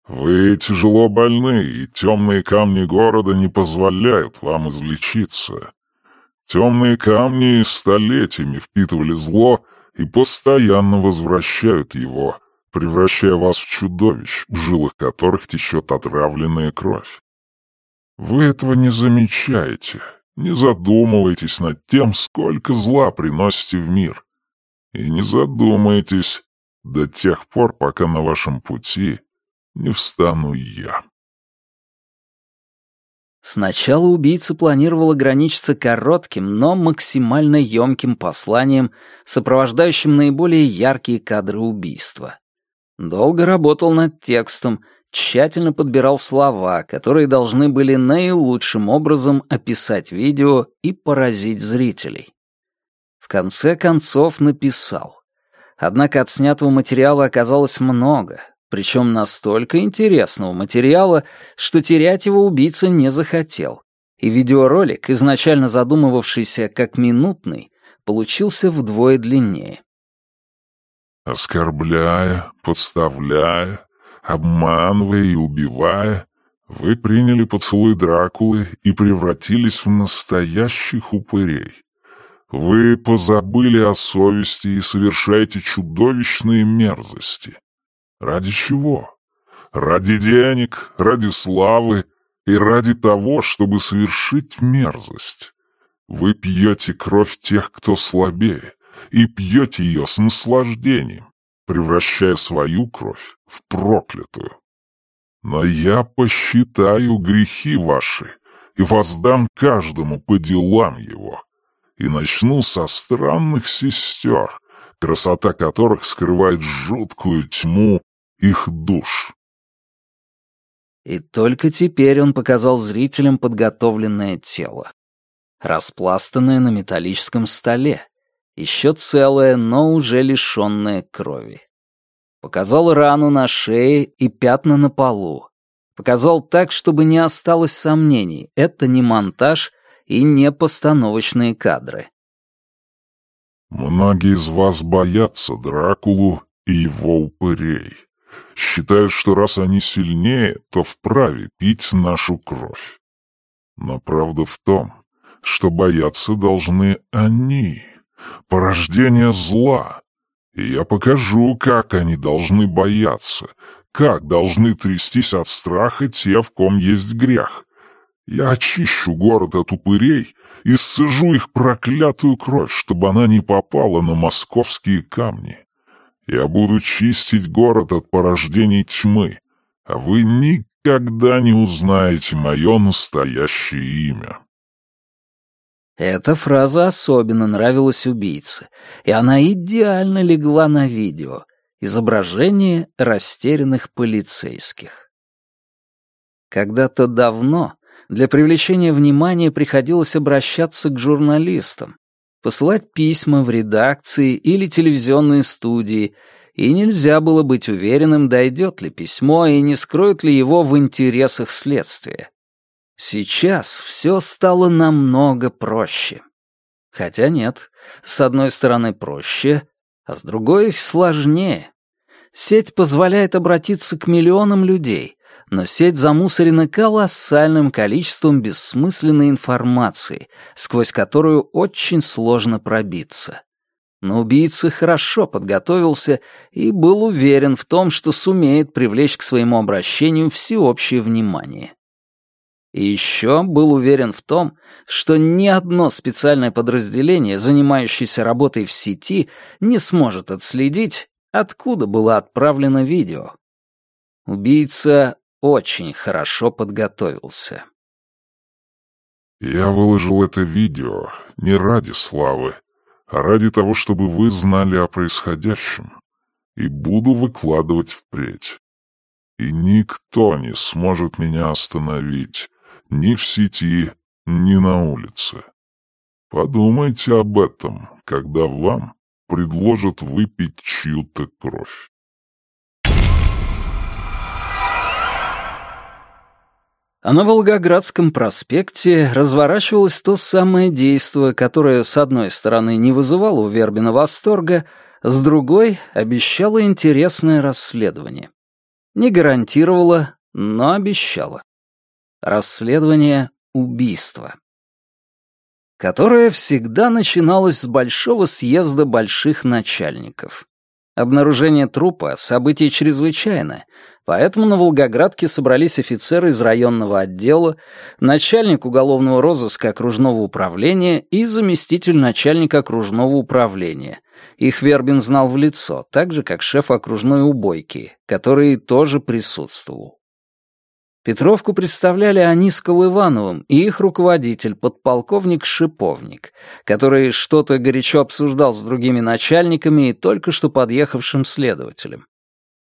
Speaker 5: Вы тяжело больны, и темные камни города не позволяют вам излечиться. Темные камни столетиями впитывали зло и постоянно возвращают его, превращая вас в чудовищ, в жилах которых течет отравленная кровь. Вы этого не замечаете, не задумывайтесь над тем, сколько зла приносите в мир. И не задумайтесь до тех пор, пока на вашем пути не встану я.
Speaker 1: Сначала убийца планировал ограничиться коротким, но максимально емким посланием, сопровождающим наиболее яркие кадры убийства. Долго работал над текстом, тщательно подбирал слова, которые должны были наилучшим образом описать видео и поразить зрителей. В конце концов написал. Однако от снятого материала оказалось много, причем настолько интересного материала, что терять его убийца не захотел. И видеоролик, изначально задумывавшийся как минутный, получился вдвое длиннее.
Speaker 5: Оскорбляя, подставляя, Обманывая и убивая, вы приняли поцелуй Дракулы и превратились в настоящих упырей. Вы позабыли о совести и совершаете чудовищные мерзости. Ради чего? Ради денег, ради славы и ради того, чтобы совершить мерзость. Вы пьете кровь тех, кто слабее, и пьете ее с наслаждением превращая свою кровь в проклятую. Но я посчитаю грехи ваши и воздам каждому по делам его, и начну со странных сестер, красота которых скрывает жуткую тьму их душ.
Speaker 1: И только теперь он показал зрителям подготовленное тело, распластанное на металлическом столе, еще целое, но уже лишенное крови. Показал рану на шее и пятна на полу. Показал так, чтобы не осталось сомнений, это не монтаж и не постановочные кадры.
Speaker 5: «Многие из вас боятся Дракулу и его упырей. Считают, что раз они сильнее, то вправе пить нашу кровь. Но правда в том, что бояться должны они» порождение зла. И я покажу, как они должны бояться, как должны трястись от страха те, в ком есть грех. Я очищу город от упырей и сцежу их проклятую кровь, чтобы она не попала на московские камни. Я буду чистить город от порождений тьмы, а вы никогда не узнаете мое настоящее имя.
Speaker 1: Эта фраза особенно нравилась убийце, и она идеально легла на видео. Изображение растерянных полицейских. Когда-то давно для привлечения внимания приходилось обращаться к журналистам, посылать письма в редакции или телевизионные студии, и нельзя было быть уверенным, дойдет ли письмо и не скроют ли его в интересах следствия. Сейчас все стало намного проще. Хотя нет, с одной стороны проще, а с другой сложнее. Сеть позволяет обратиться к миллионам людей, но сеть замусорена колоссальным количеством бессмысленной информации, сквозь которую очень сложно пробиться. Но убийца хорошо подготовился и был уверен в том, что сумеет привлечь к своему обращению всеобщее внимание. И еще был уверен в том, что ни одно специальное подразделение, занимающееся работой в сети, не сможет отследить, откуда было отправлено видео. Убийца очень хорошо подготовился.
Speaker 5: «Я выложил это видео не ради славы, а ради того, чтобы вы знали о происходящем, и буду выкладывать впредь. И никто не сможет меня остановить, ни в сети, ни на улице. Подумайте об этом, когда вам предложат выпить чью-то кровь.
Speaker 1: А на Волгоградском проспекте разворачивалось то самое действие, которое, с одной стороны, не вызывало у Вербина восторга, с другой — обещало интересное расследование. Не гарантировало, но обещало. Расследование убийства. Которое всегда начиналось с большого съезда больших начальников. Обнаружение трупа — событие чрезвычайное, поэтому на Волгоградке собрались офицеры из районного отдела, начальник уголовного розыска окружного управления и заместитель начальника окружного управления. Их Вербин знал в лицо, так же, как шеф окружной убойки, который тоже присутствовал. Петровку представляли они с Колывановым и их руководитель, подполковник Шиповник, который что-то горячо обсуждал с другими начальниками и только что подъехавшим следователем.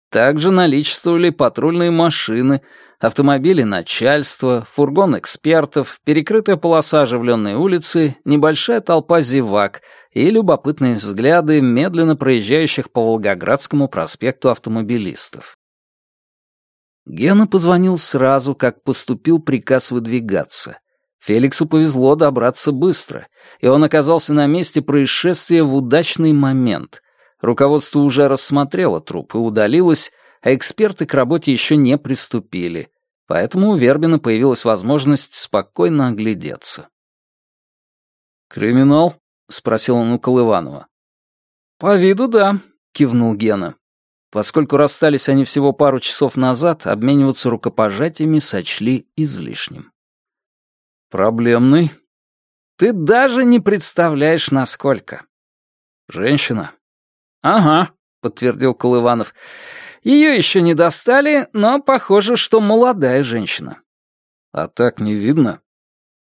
Speaker 1: Также наличествовали патрульные машины, автомобили начальства, фургон экспертов, перекрытая полоса оживленной улицы, небольшая толпа зевак и любопытные взгляды медленно проезжающих по Волгоградскому проспекту автомобилистов. Гена позвонил сразу, как поступил приказ выдвигаться. Феликсу повезло добраться быстро, и он оказался на месте происшествия в удачный момент. Руководство уже рассмотрело труп и удалилось, а эксперты к работе еще не приступили, поэтому у Вербина появилась возможность спокойно оглядеться.
Speaker 2: «Криминал?» — спросил он у Колыванова.
Speaker 1: «По виду да», — кивнул Гена. Поскольку расстались они всего пару часов назад, обмениваться рукопожатиями сочли излишним.
Speaker 2: «Проблемный?»
Speaker 1: «Ты даже не представляешь, насколько».
Speaker 2: «Женщина?»
Speaker 1: «Ага», — подтвердил Колыванов. «Ее еще не достали, но похоже, что молодая женщина».
Speaker 2: «А так не видно?»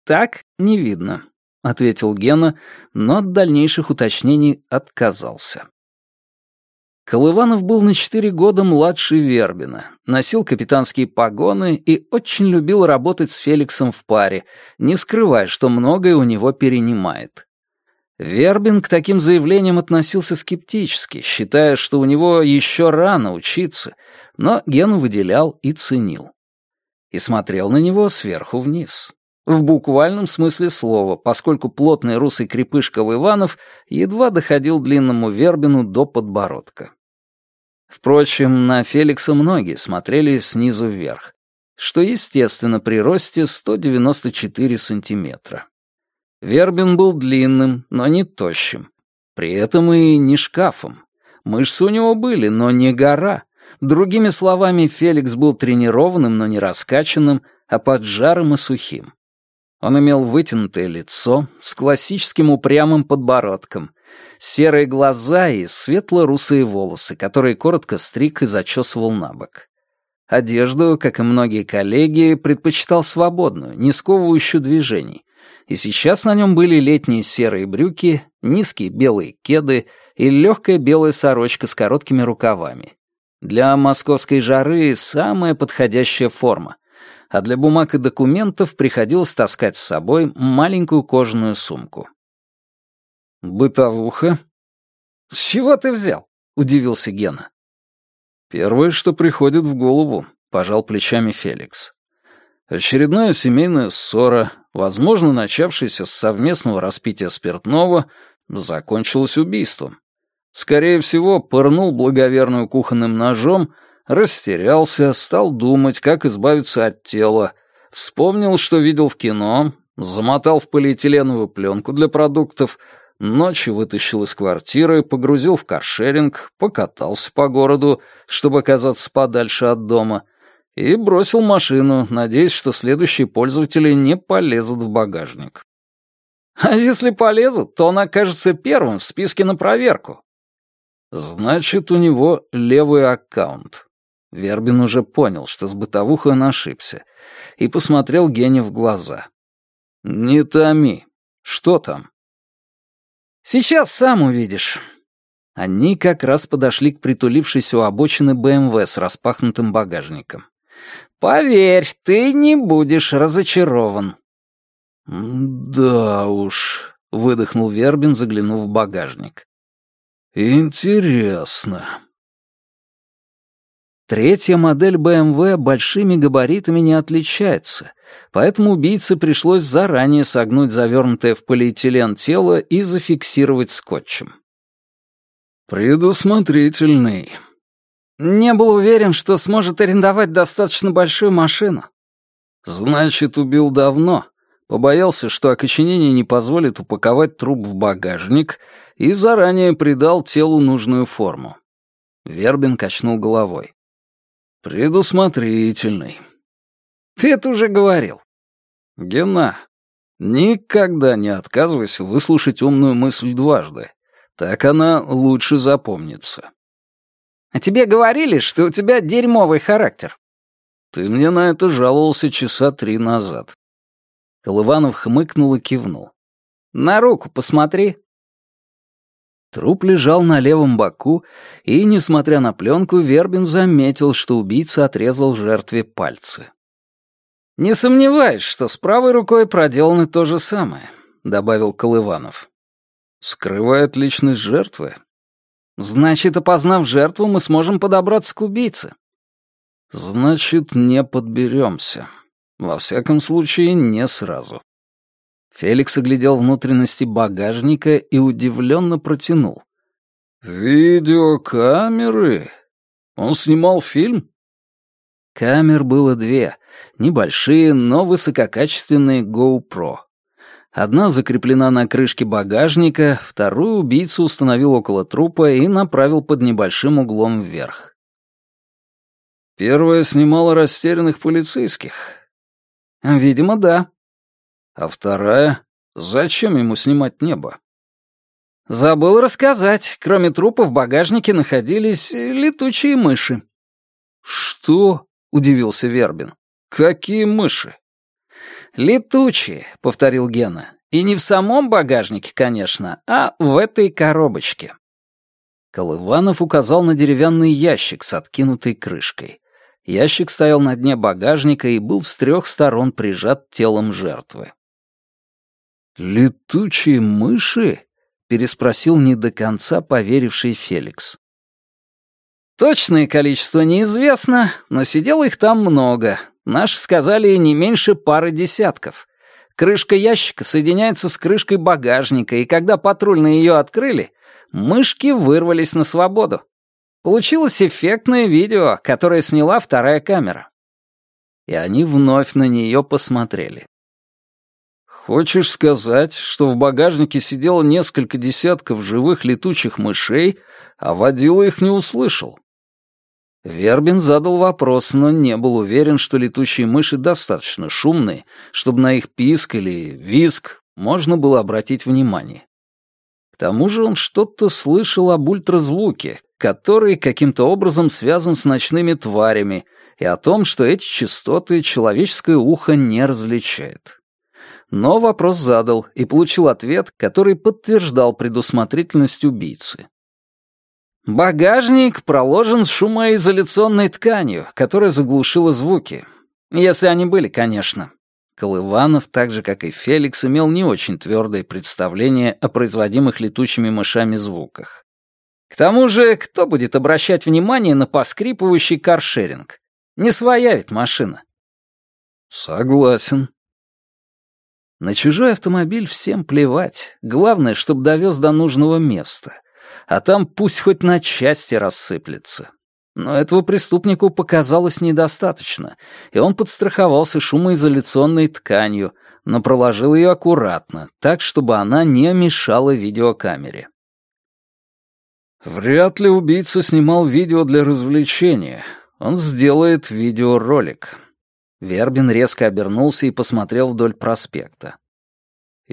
Speaker 1: «Так не видно», — ответил Гена, но от дальнейших уточнений отказался. Колыванов был на четыре года младше Вербина, носил капитанские погоны и очень любил работать с Феликсом в паре, не скрывая, что многое у него перенимает. Вербин к таким заявлениям относился скептически, считая, что у него еще рано учиться, но Гену выделял и ценил. И смотрел на него сверху вниз. В буквальном смысле слова, поскольку плотный русый крепыш Колыванов едва доходил длинному Вербину до подбородка. Впрочем, на Феликса многие смотрели снизу вверх, что, естественно, при росте 194 сантиметра. Вербин был длинным, но не тощим. При этом и не шкафом. Мышцы у него были, но не гора. Другими словами, Феликс был тренированным, но не раскачанным, а поджарым и сухим. Он имел вытянутое лицо с классическим упрямым подбородком, серые глаза и светло-русые волосы, которые коротко стриг и зачесывал на бок. Одежду, как и многие коллеги, предпочитал свободную, не сковывающую движений, и сейчас на нем были летние серые брюки, низкие белые кеды и легкая белая сорочка с короткими рукавами. Для московской жары самая подходящая форма, а для бумаг и документов приходилось таскать с собой маленькую кожаную сумку.
Speaker 2: «Бытовуха?»
Speaker 1: «С чего ты взял?» — удивился Гена.
Speaker 2: «Первое, что приходит в голову», — пожал плечами Феликс. Очередная семейная ссора, возможно, начавшаяся с совместного распития спиртного, закончилась убийством. Скорее всего, пырнул благоверную кухонным ножом растерялся, стал думать, как избавиться от тела, вспомнил, что видел в кино, замотал в полиэтиленовую пленку для продуктов, ночью вытащил из квартиры, погрузил в каршеринг, покатался по городу, чтобы оказаться подальше от дома,
Speaker 6: И бросил машину, надеясь, что следующие пользователи не полезут в багажник. А если полезут, то он окажется первым в списке на проверку. Значит, у него левый аккаунт. Вербин уже понял, что с бытовухой он ошибся, и посмотрел Гене в глаза. «Не томи. Что там?» «Сейчас сам увидишь». Они как раз подошли к притулившейся у обочины БМВ с распахнутым багажником. «Поверь, ты не будешь разочарован».
Speaker 1: «Да уж», — выдохнул Вербин, заглянув в багажник. «Интересно». Третья модель BMW большими габаритами не отличается, поэтому убийце пришлось заранее согнуть завернутое в полиэтилен тело и зафиксировать скотчем. «Предусмотрительный»,
Speaker 6: не был уверен, что сможет арендовать достаточно большую машину.
Speaker 1: Значит, убил давно. Побоялся, что окоченение не позволит упаковать труп в багажник и заранее придал телу нужную форму. Вербин качнул головой. Предусмотрительный.
Speaker 6: Ты это уже говорил.
Speaker 1: Гена, никогда не отказывайся выслушать умную мысль дважды. Так она лучше запомнится.
Speaker 6: А тебе говорили, что у тебя дерьмовый характер?»
Speaker 1: «Ты мне на это жаловался часа три назад». Колыванов хмыкнул и кивнул.
Speaker 6: «На руку посмотри».
Speaker 1: Труп лежал на левом боку, и, несмотря на пленку, Вербин заметил, что убийца отрезал жертве пальцы.
Speaker 6: «Не сомневаюсь, что с правой рукой проделано то же самое», — добавил Колыванов.
Speaker 1: «Скрывает личность жертвы?
Speaker 6: Значит, опознав жертву, мы сможем подобраться к убийце.
Speaker 1: Значит, не подберемся. Во всяком случае, не сразу. Феликс оглядел внутренности багажника и удивленно протянул. «Видеокамеры? Он снимал фильм?» Камер было две, небольшие, но высококачественные GoPro. Одна закреплена на крышке багажника, вторую убийца установил около трупа и направил под небольшим углом вверх. Первая снимала растерянных полицейских.
Speaker 6: Видимо, да.
Speaker 1: А вторая? Зачем ему снимать небо?
Speaker 6: Забыл рассказать. Кроме трупа в багажнике находились летучие мыши.
Speaker 1: Что? Удивился Вербин. Какие мыши?
Speaker 6: «Летучие», — повторил Гена. «И не в самом багажнике, конечно, а в этой коробочке».
Speaker 1: Колыванов указал на деревянный ящик с откинутой крышкой. Ящик стоял на дне багажника и был с трех сторон прижат телом жертвы. «Летучие мыши?» — переспросил не до конца поверивший Феликс.
Speaker 6: «Точное количество неизвестно, но сидело их там много, Наши сказали не меньше пары десятков. Крышка ящика соединяется с крышкой багажника, и когда патрульные ее открыли, мышки вырвались на свободу. Получилось эффектное видео, которое сняла вторая камера.
Speaker 1: И они вновь на нее посмотрели. «Хочешь сказать, что в багажнике сидело несколько десятков живых летучих мышей, а водила их не услышал?» Вербин задал вопрос, но не был уверен, что летучие мыши достаточно шумные, чтобы на их писк или визг можно было обратить внимание. К тому же он что-то слышал об ультразвуке, который каким-то образом связан с ночными тварями, и о том, что эти частоты человеческое ухо не различает. Но вопрос задал и получил ответ, который подтверждал предусмотрительность убийцы.
Speaker 6: Багажник проложен с шумоизоляционной тканью, которая заглушила звуки. Если они были, конечно.
Speaker 1: Колыванов, так же как и Феликс, имел не очень твердое представление о производимых летучими мышами звуках.
Speaker 6: К тому же, кто будет обращать внимание на поскрипывающий каршеринг? Не своя ведь машина.
Speaker 1: Согласен. На чужой автомобиль всем плевать. Главное, чтобы довез до нужного места а там пусть хоть на части рассыплется. Но этого преступнику показалось недостаточно, и он подстраховался шумоизоляционной тканью, но проложил ее аккуратно, так, чтобы она не мешала видеокамере. Вряд ли убийца снимал видео для развлечения.
Speaker 7: Он сделает видеоролик. Вербин резко обернулся и посмотрел вдоль проспекта.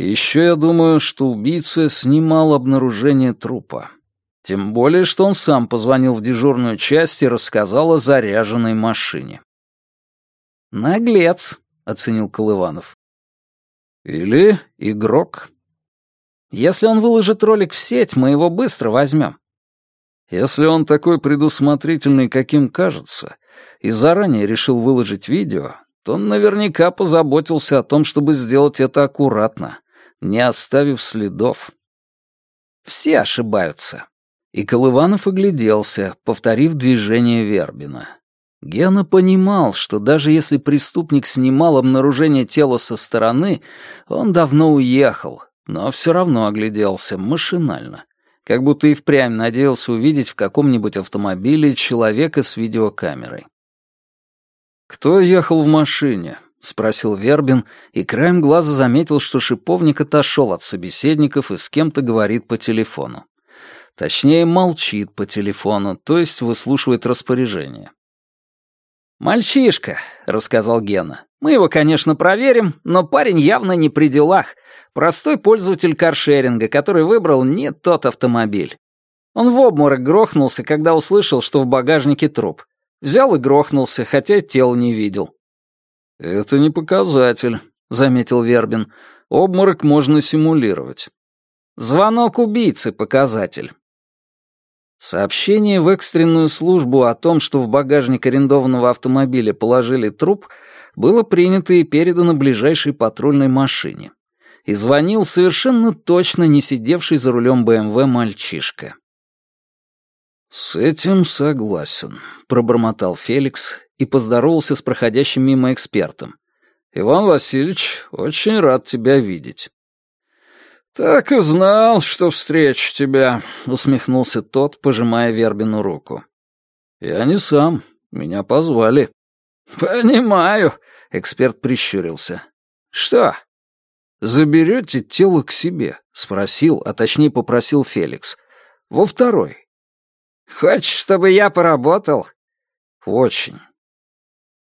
Speaker 7: Еще я думаю, что убийца снимал обнаружение трупа. Тем более, что он сам позвонил в дежурную часть и рассказал о заряженной машине. «Наглец», — оценил Колыванов. «Или игрок. Если он выложит ролик в сеть, мы его быстро возьмем. Если он такой предусмотрительный, каким кажется, и заранее решил выложить видео, то он наверняка позаботился о том, чтобы сделать это аккуратно, не оставив следов. Все ошибаются. И Колыванов огляделся, повторив движение Вербина. Гена понимал, что даже если преступник снимал обнаружение тела со стороны, он давно уехал, но все равно огляделся машинально, как будто и впрямь надеялся увидеть в каком-нибудь автомобиле человека с видеокамерой. «Кто ехал в машине?» — спросил Вербин, и краем глаза заметил, что шиповник отошел от собеседников и с кем-то говорит по телефону. Точнее, молчит по телефону, то есть выслушивает распоряжение. «Мальчишка», — рассказал Гена. «Мы его, конечно, проверим, но парень явно не при делах. Простой пользователь каршеринга, который выбрал не тот автомобиль. Он в обморок грохнулся, когда услышал, что в багажнике труп. Взял и грохнулся, хотя тел не видел».
Speaker 1: «Это не показатель», — заметил Вербин. «Обморок можно симулировать».
Speaker 7: «Звонок убийцы — показатель.
Speaker 1: Сообщение в экстренную службу о том, что в багажник арендованного автомобиля положили труп, было принято и передано ближайшей патрульной машине. И звонил совершенно точно не сидевший за рулем БМВ мальчишка. «С этим согласен», — пробормотал Феликс и поздоровался с проходящим мимо экспертом. «Иван Васильевич, очень рад тебя видеть».
Speaker 8: «Так и знал, что встречу тебя», — усмехнулся тот, пожимая Вербину руку.
Speaker 1: «Я не сам. Меня позвали».
Speaker 8: «Понимаю», — эксперт прищурился. «Что?»
Speaker 1: «Заберете тело к себе?» — спросил, а точнее попросил Феликс. «Во второй».
Speaker 8: «Хочешь, чтобы я поработал?»
Speaker 1: «Очень».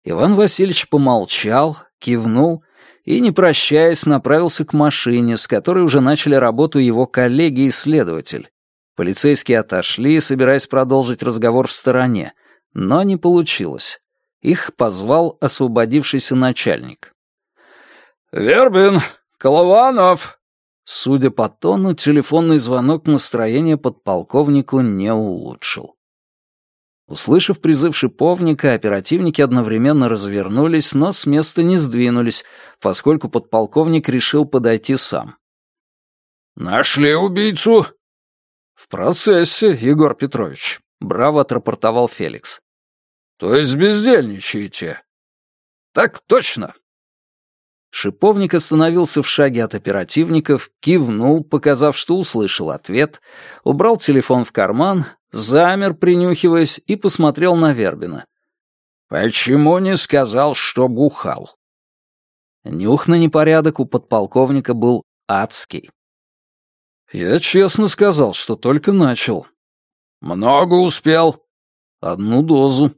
Speaker 1: Иван Васильевич помолчал, кивнул и, не прощаясь, направился к машине, с которой уже начали работу его коллеги и следователь. Полицейские отошли, собираясь продолжить разговор в стороне, но не получилось. Их позвал освободившийся начальник.
Speaker 8: «Вербин! Колованов!»
Speaker 1: Судя по тону, телефонный звонок настроения подполковнику не улучшил. Услышав призыв шиповника, оперативники одновременно развернулись, но с места не сдвинулись, поскольку подполковник решил подойти сам.
Speaker 8: «Нашли убийцу?»
Speaker 1: «В процессе, Егор Петрович», — браво отрапортовал Феликс.
Speaker 8: «То есть бездельничаете?»
Speaker 1: «Так точно», Шиповник остановился в шаге от оперативников, кивнул, показав, что услышал ответ, убрал телефон в карман, замер, принюхиваясь, и посмотрел на Вербина.
Speaker 8: «Почему не сказал, что бухал?»
Speaker 1: Нюх на непорядок у подполковника был адский. «Я честно сказал, что только начал».
Speaker 8: «Много успел?»
Speaker 1: «Одну дозу».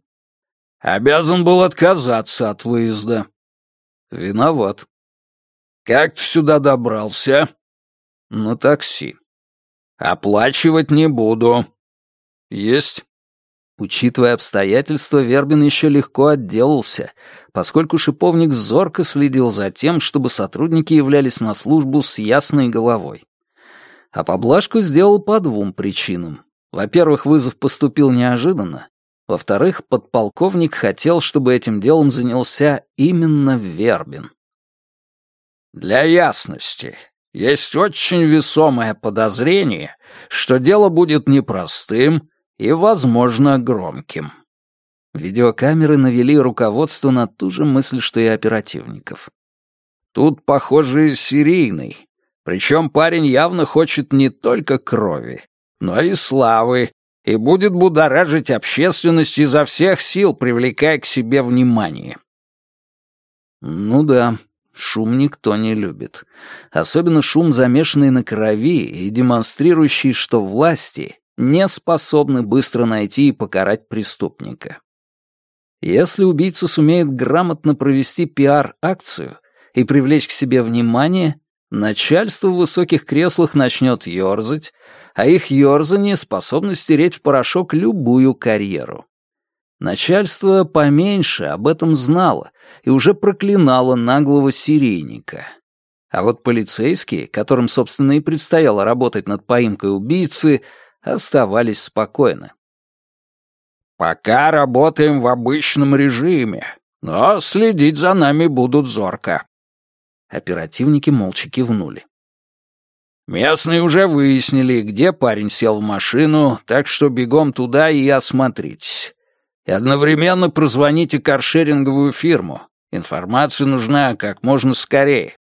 Speaker 8: «Обязан был отказаться от выезда».
Speaker 1: «Виноват».
Speaker 8: «Как ты сюда добрался?»
Speaker 1: «На такси».
Speaker 8: «Оплачивать не буду».
Speaker 1: «Есть». Учитывая обстоятельства, Вербин еще легко отделался, поскольку шиповник зорко следил за тем, чтобы сотрудники являлись на службу с ясной головой. А поблажку сделал по двум причинам. Во-первых, вызов поступил неожиданно, во-вторых, подполковник хотел, чтобы этим делом занялся именно Вербин.
Speaker 8: «Для ясности, есть очень весомое подозрение, что дело будет непростым и, возможно, громким».
Speaker 1: Видеокамеры навели руководство на ту же мысль, что и оперативников.
Speaker 8: «Тут, похоже, серийный. Причем парень явно хочет не только крови, но и славы, и будет будоражить общественность изо всех сил, привлекая к себе внимание.
Speaker 1: Ну да, шум никто не любит. Особенно шум, замешанный на крови и демонстрирующий, что власти не способны быстро найти и покарать преступника. Если убийца сумеет грамотно провести пиар-акцию и привлечь к себе внимание, начальство в высоких креслах начнет ёрзать, а их ёрзание способно стереть в порошок любую карьеру. Начальство поменьше об этом знало и уже проклинало наглого серийника. А вот полицейские, которым, собственно, и предстояло работать над поимкой убийцы, оставались спокойны. «Пока работаем в обычном режиме, но следить за нами будут зорко». Оперативники молча кивнули. «Местные уже выяснили, где парень сел в машину, так что бегом туда и осмотритесь. И одновременно прозвоните каршеринговую фирму. Информация нужна как можно скорее».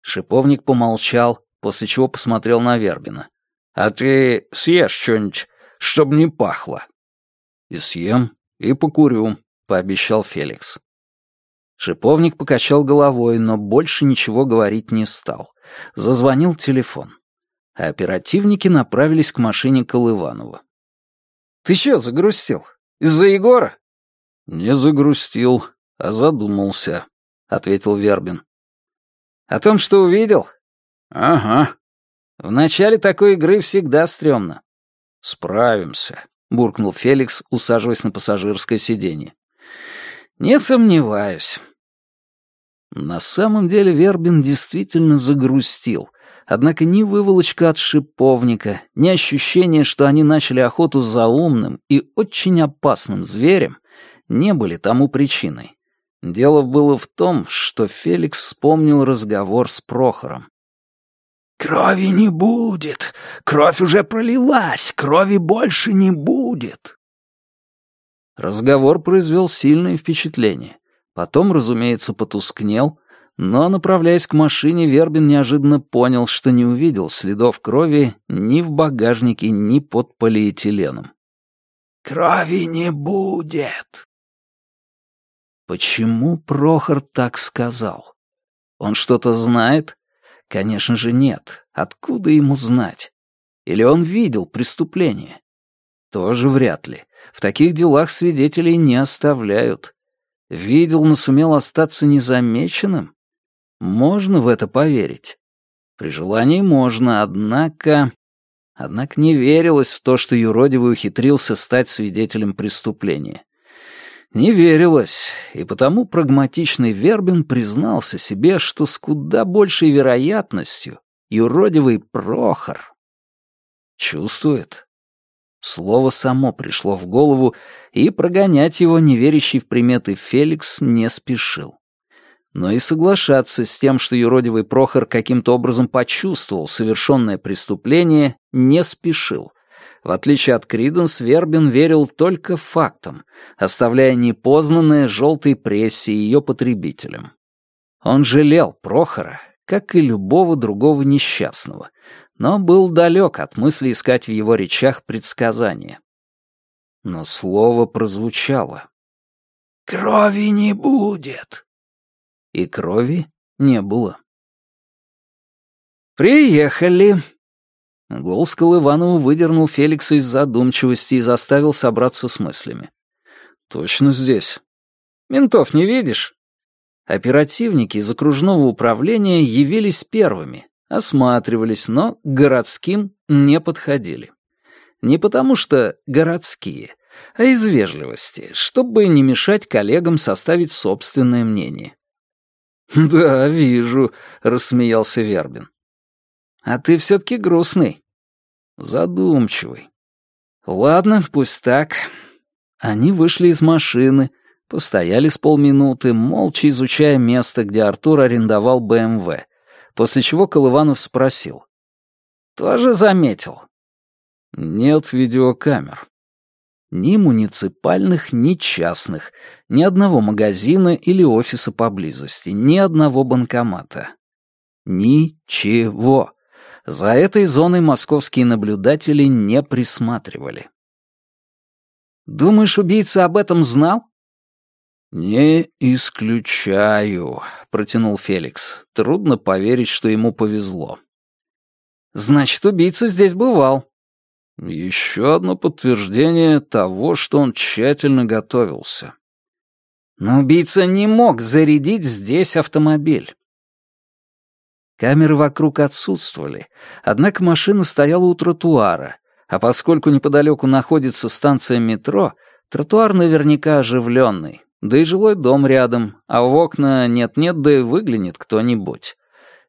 Speaker 1: Шиповник помолчал, после чего посмотрел на Вербина. «А ты съешь что-нибудь, чтобы не пахло?» «И съем, и покурю», — пообещал Феликс. Шиповник покачал головой, но больше ничего говорить не стал. Зазвонил телефон. Оперативники направились к машине Колыванова. «Ты чё загрустил? Из-за Егора?» «Не загрустил, а задумался», — ответил Вербин. «О том, что увидел?» «Ага». «В начале такой игры всегда стрёмно». «Справимся», — буркнул Феликс, усаживаясь на пассажирское сиденье. «Не сомневаюсь». На самом деле Вербин действительно загрустил, однако ни выволочка от шиповника, ни ощущение, что они начали охоту за умным и очень опасным зверем, не были тому причиной. Дело было в том, что Феликс вспомнил разговор с Прохором.
Speaker 9: «Крови не будет! Кровь уже пролилась! Крови больше не будет!»
Speaker 1: Разговор произвел сильное впечатление. Потом, разумеется, потускнел, но, направляясь к машине, Вербин неожиданно понял, что не увидел следов крови ни в багажнике, ни под полиэтиленом.
Speaker 9: «Крови не будет!»
Speaker 1: Почему Прохор так сказал? Он что-то знает? Конечно же, нет. Откуда ему знать? Или он видел преступление? Тоже вряд ли. В таких делах свидетелей не оставляют. Видел, но сумел остаться незамеченным? Можно в это поверить. При желании можно, однако... Однако не верилось в то, что юродивый ухитрился стать свидетелем преступления. Не верилось, и потому прагматичный Вербин признался себе, что с куда большей вероятностью юродивый Прохор чувствует. Слово само пришло в голову, и прогонять его, неверящий в приметы Феликс, не спешил. Но и соглашаться с тем, что юродивый Прохор каким-то образом почувствовал совершенное преступление, не спешил, в отличие от Криденс, Вербин верил только фактам, оставляя непознанное желтой прессе и ее потребителям. Он жалел Прохора, как и любого другого несчастного, но был далек от мысли искать в его речах предсказания. Но слово прозвучало.
Speaker 9: «Крови не будет!»
Speaker 1: И крови не было. «Приехали!» Голос Колыванова выдернул Феликса из задумчивости и заставил собраться с мыслями. «Точно здесь. Ментов не видишь?» Оперативники из окружного управления явились первыми, осматривались, но к городским не подходили. Не потому что городские, а из вежливости, чтобы не мешать коллегам составить собственное мнение. «Да, вижу», — рассмеялся Вербин. А ты все-таки грустный. Задумчивый. Ладно, пусть так. Они вышли из машины, постояли с полминуты, молча изучая место, где Артур арендовал БМВ, после чего Колыванов спросил. «Тоже заметил?» «Нет видеокамер. Ни муниципальных, ни частных, ни одного магазина или офиса поблизости, ни одного банкомата. Ничего. За этой зоной московские наблюдатели не присматривали. «Думаешь, убийца об этом знал?» «Не исключаю», — протянул Феликс. Трудно поверить, что ему повезло. «Значит, убийца здесь бывал». «Еще одно подтверждение того, что он тщательно готовился». Но убийца не мог зарядить здесь автомобиль. Камеры вокруг отсутствовали, однако машина стояла у тротуара, а поскольку неподалеку находится станция метро, тротуар наверняка оживленный, да и жилой дом рядом, а в окна нет-нет, да и выглянет кто-нибудь.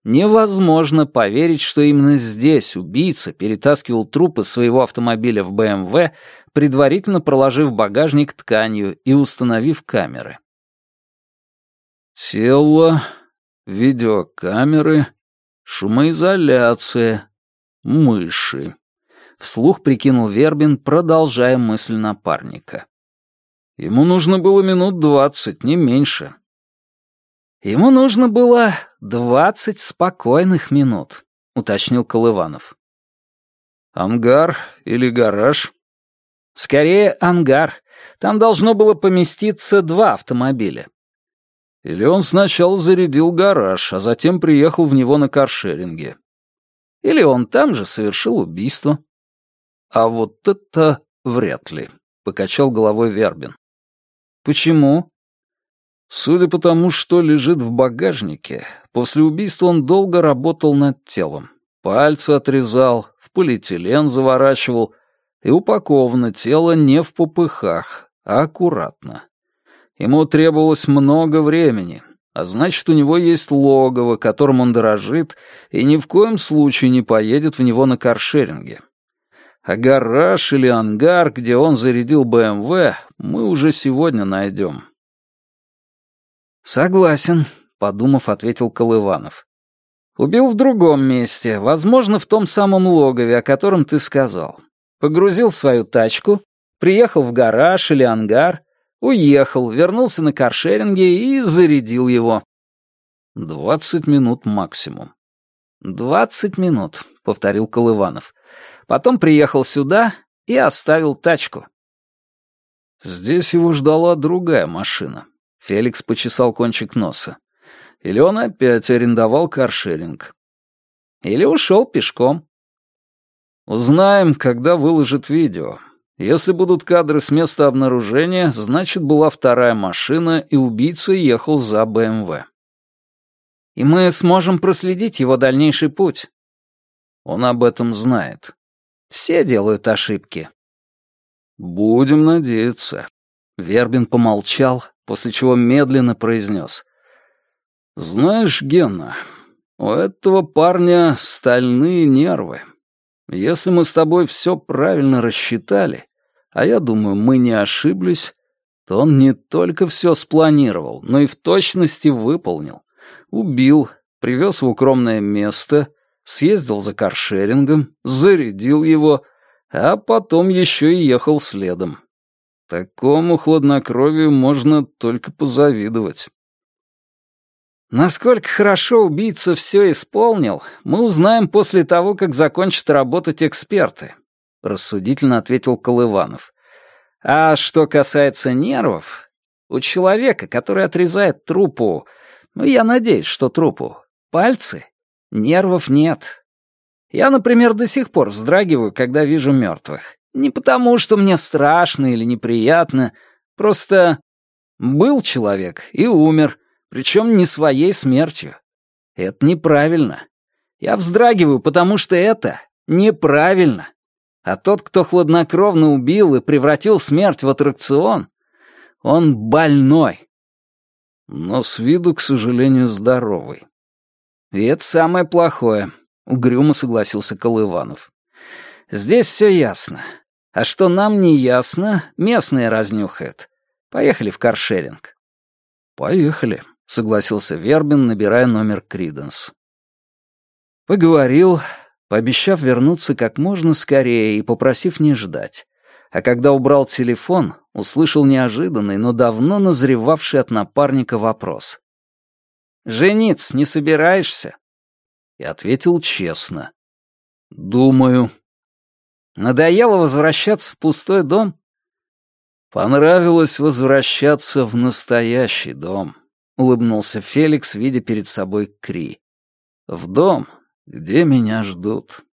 Speaker 1: Невозможно поверить, что именно здесь убийца перетаскивал трупы своего автомобиля в БМВ, предварительно проложив багажник тканью и установив камеры.
Speaker 2: Тело, видеокамеры, шумоизоляция, мыши. Вслух прикинул Вербин, продолжая мысль напарника. Ему нужно было минут двадцать, не меньше.
Speaker 1: Ему нужно было двадцать спокойных минут, уточнил Колыванов.
Speaker 2: Ангар или гараж?
Speaker 1: Скорее, ангар. Там должно было поместиться два автомобиля.
Speaker 2: Или он сначала зарядил гараж, а затем приехал в него на каршеринге.
Speaker 1: Или он там же совершил убийство.
Speaker 2: А вот это вряд ли, покачал головой Вербин.
Speaker 1: Почему?
Speaker 2: Судя по тому, что лежит в багажнике, после убийства он долго работал над телом. Пальцы отрезал, в полиэтилен заворачивал, и упаковано тело не в попыхах, а аккуратно. Ему требовалось много времени, а значит, у него есть логово, которым он дорожит, и ни в коем случае не поедет в него на каршеринге. А гараж или ангар, где он зарядил БМВ, мы уже сегодня найдем.
Speaker 1: «Согласен», — подумав, ответил Колыванов. «Убил в другом месте, возможно, в том самом логове, о котором ты сказал. Погрузил свою тачку, приехал в гараж или ангар, уехал, вернулся на каршеринге и зарядил его».
Speaker 2: «Двадцать минут максимум».
Speaker 1: «Двадцать минут», — повторил Колыванов. «Потом приехал сюда и оставил тачку».
Speaker 2: Здесь его ждала другая машина. Феликс почесал кончик носа. Или он опять арендовал каршеринг.
Speaker 1: Или ушел пешком.
Speaker 2: Узнаем, когда выложит видео. Если будут кадры с места обнаружения, значит, была вторая машина, и убийца ехал за БМВ.
Speaker 1: И мы сможем проследить его дальнейший путь.
Speaker 2: Он об этом знает.
Speaker 1: Все делают ошибки.
Speaker 2: Будем надеяться. Вербин помолчал, после чего медленно произнес. «Знаешь, Гена, у этого парня стальные нервы. Если мы с тобой все правильно рассчитали, а я думаю, мы не ошиблись, то он не только все спланировал, но и в точности выполнил. Убил, привез в укромное место, съездил за каршерингом, зарядил его, а потом еще и ехал следом. Такому хладнокровию можно только позавидовать.
Speaker 1: Насколько хорошо убийца все исполнил, мы узнаем после того, как закончат работать эксперты, рассудительно ответил Колыванов. А что касается нервов, у человека, который отрезает трупу, ну, я надеюсь, что трупу, пальцы, нервов нет. Я, например, до сих пор вздрагиваю, когда вижу мертвых. Не потому, что мне страшно или неприятно, просто был человек и умер, причем не своей смертью. Это неправильно. Я вздрагиваю, потому что это неправильно. А тот, кто хладнокровно убил и превратил смерть в аттракцион, он больной.
Speaker 2: Но с виду, к сожалению, здоровый.
Speaker 1: И это самое плохое, — угрюмо согласился Колыванов. Здесь все ясно. А что нам не ясно, местные разнюхают. Поехали в каршеринг».
Speaker 2: «Поехали», — согласился Вербин, набирая номер Криденс.
Speaker 1: Поговорил, пообещав вернуться как можно скорее и попросив не ждать. А когда убрал телефон, услышал неожиданный, но давно назревавший от напарника вопрос. «Жениться не собираешься?»
Speaker 2: И ответил честно. «Думаю».
Speaker 1: Надоело возвращаться в пустой дом?
Speaker 2: Понравилось возвращаться в настоящий дом, улыбнулся Феликс, видя перед собой Кри. В дом, где меня ждут.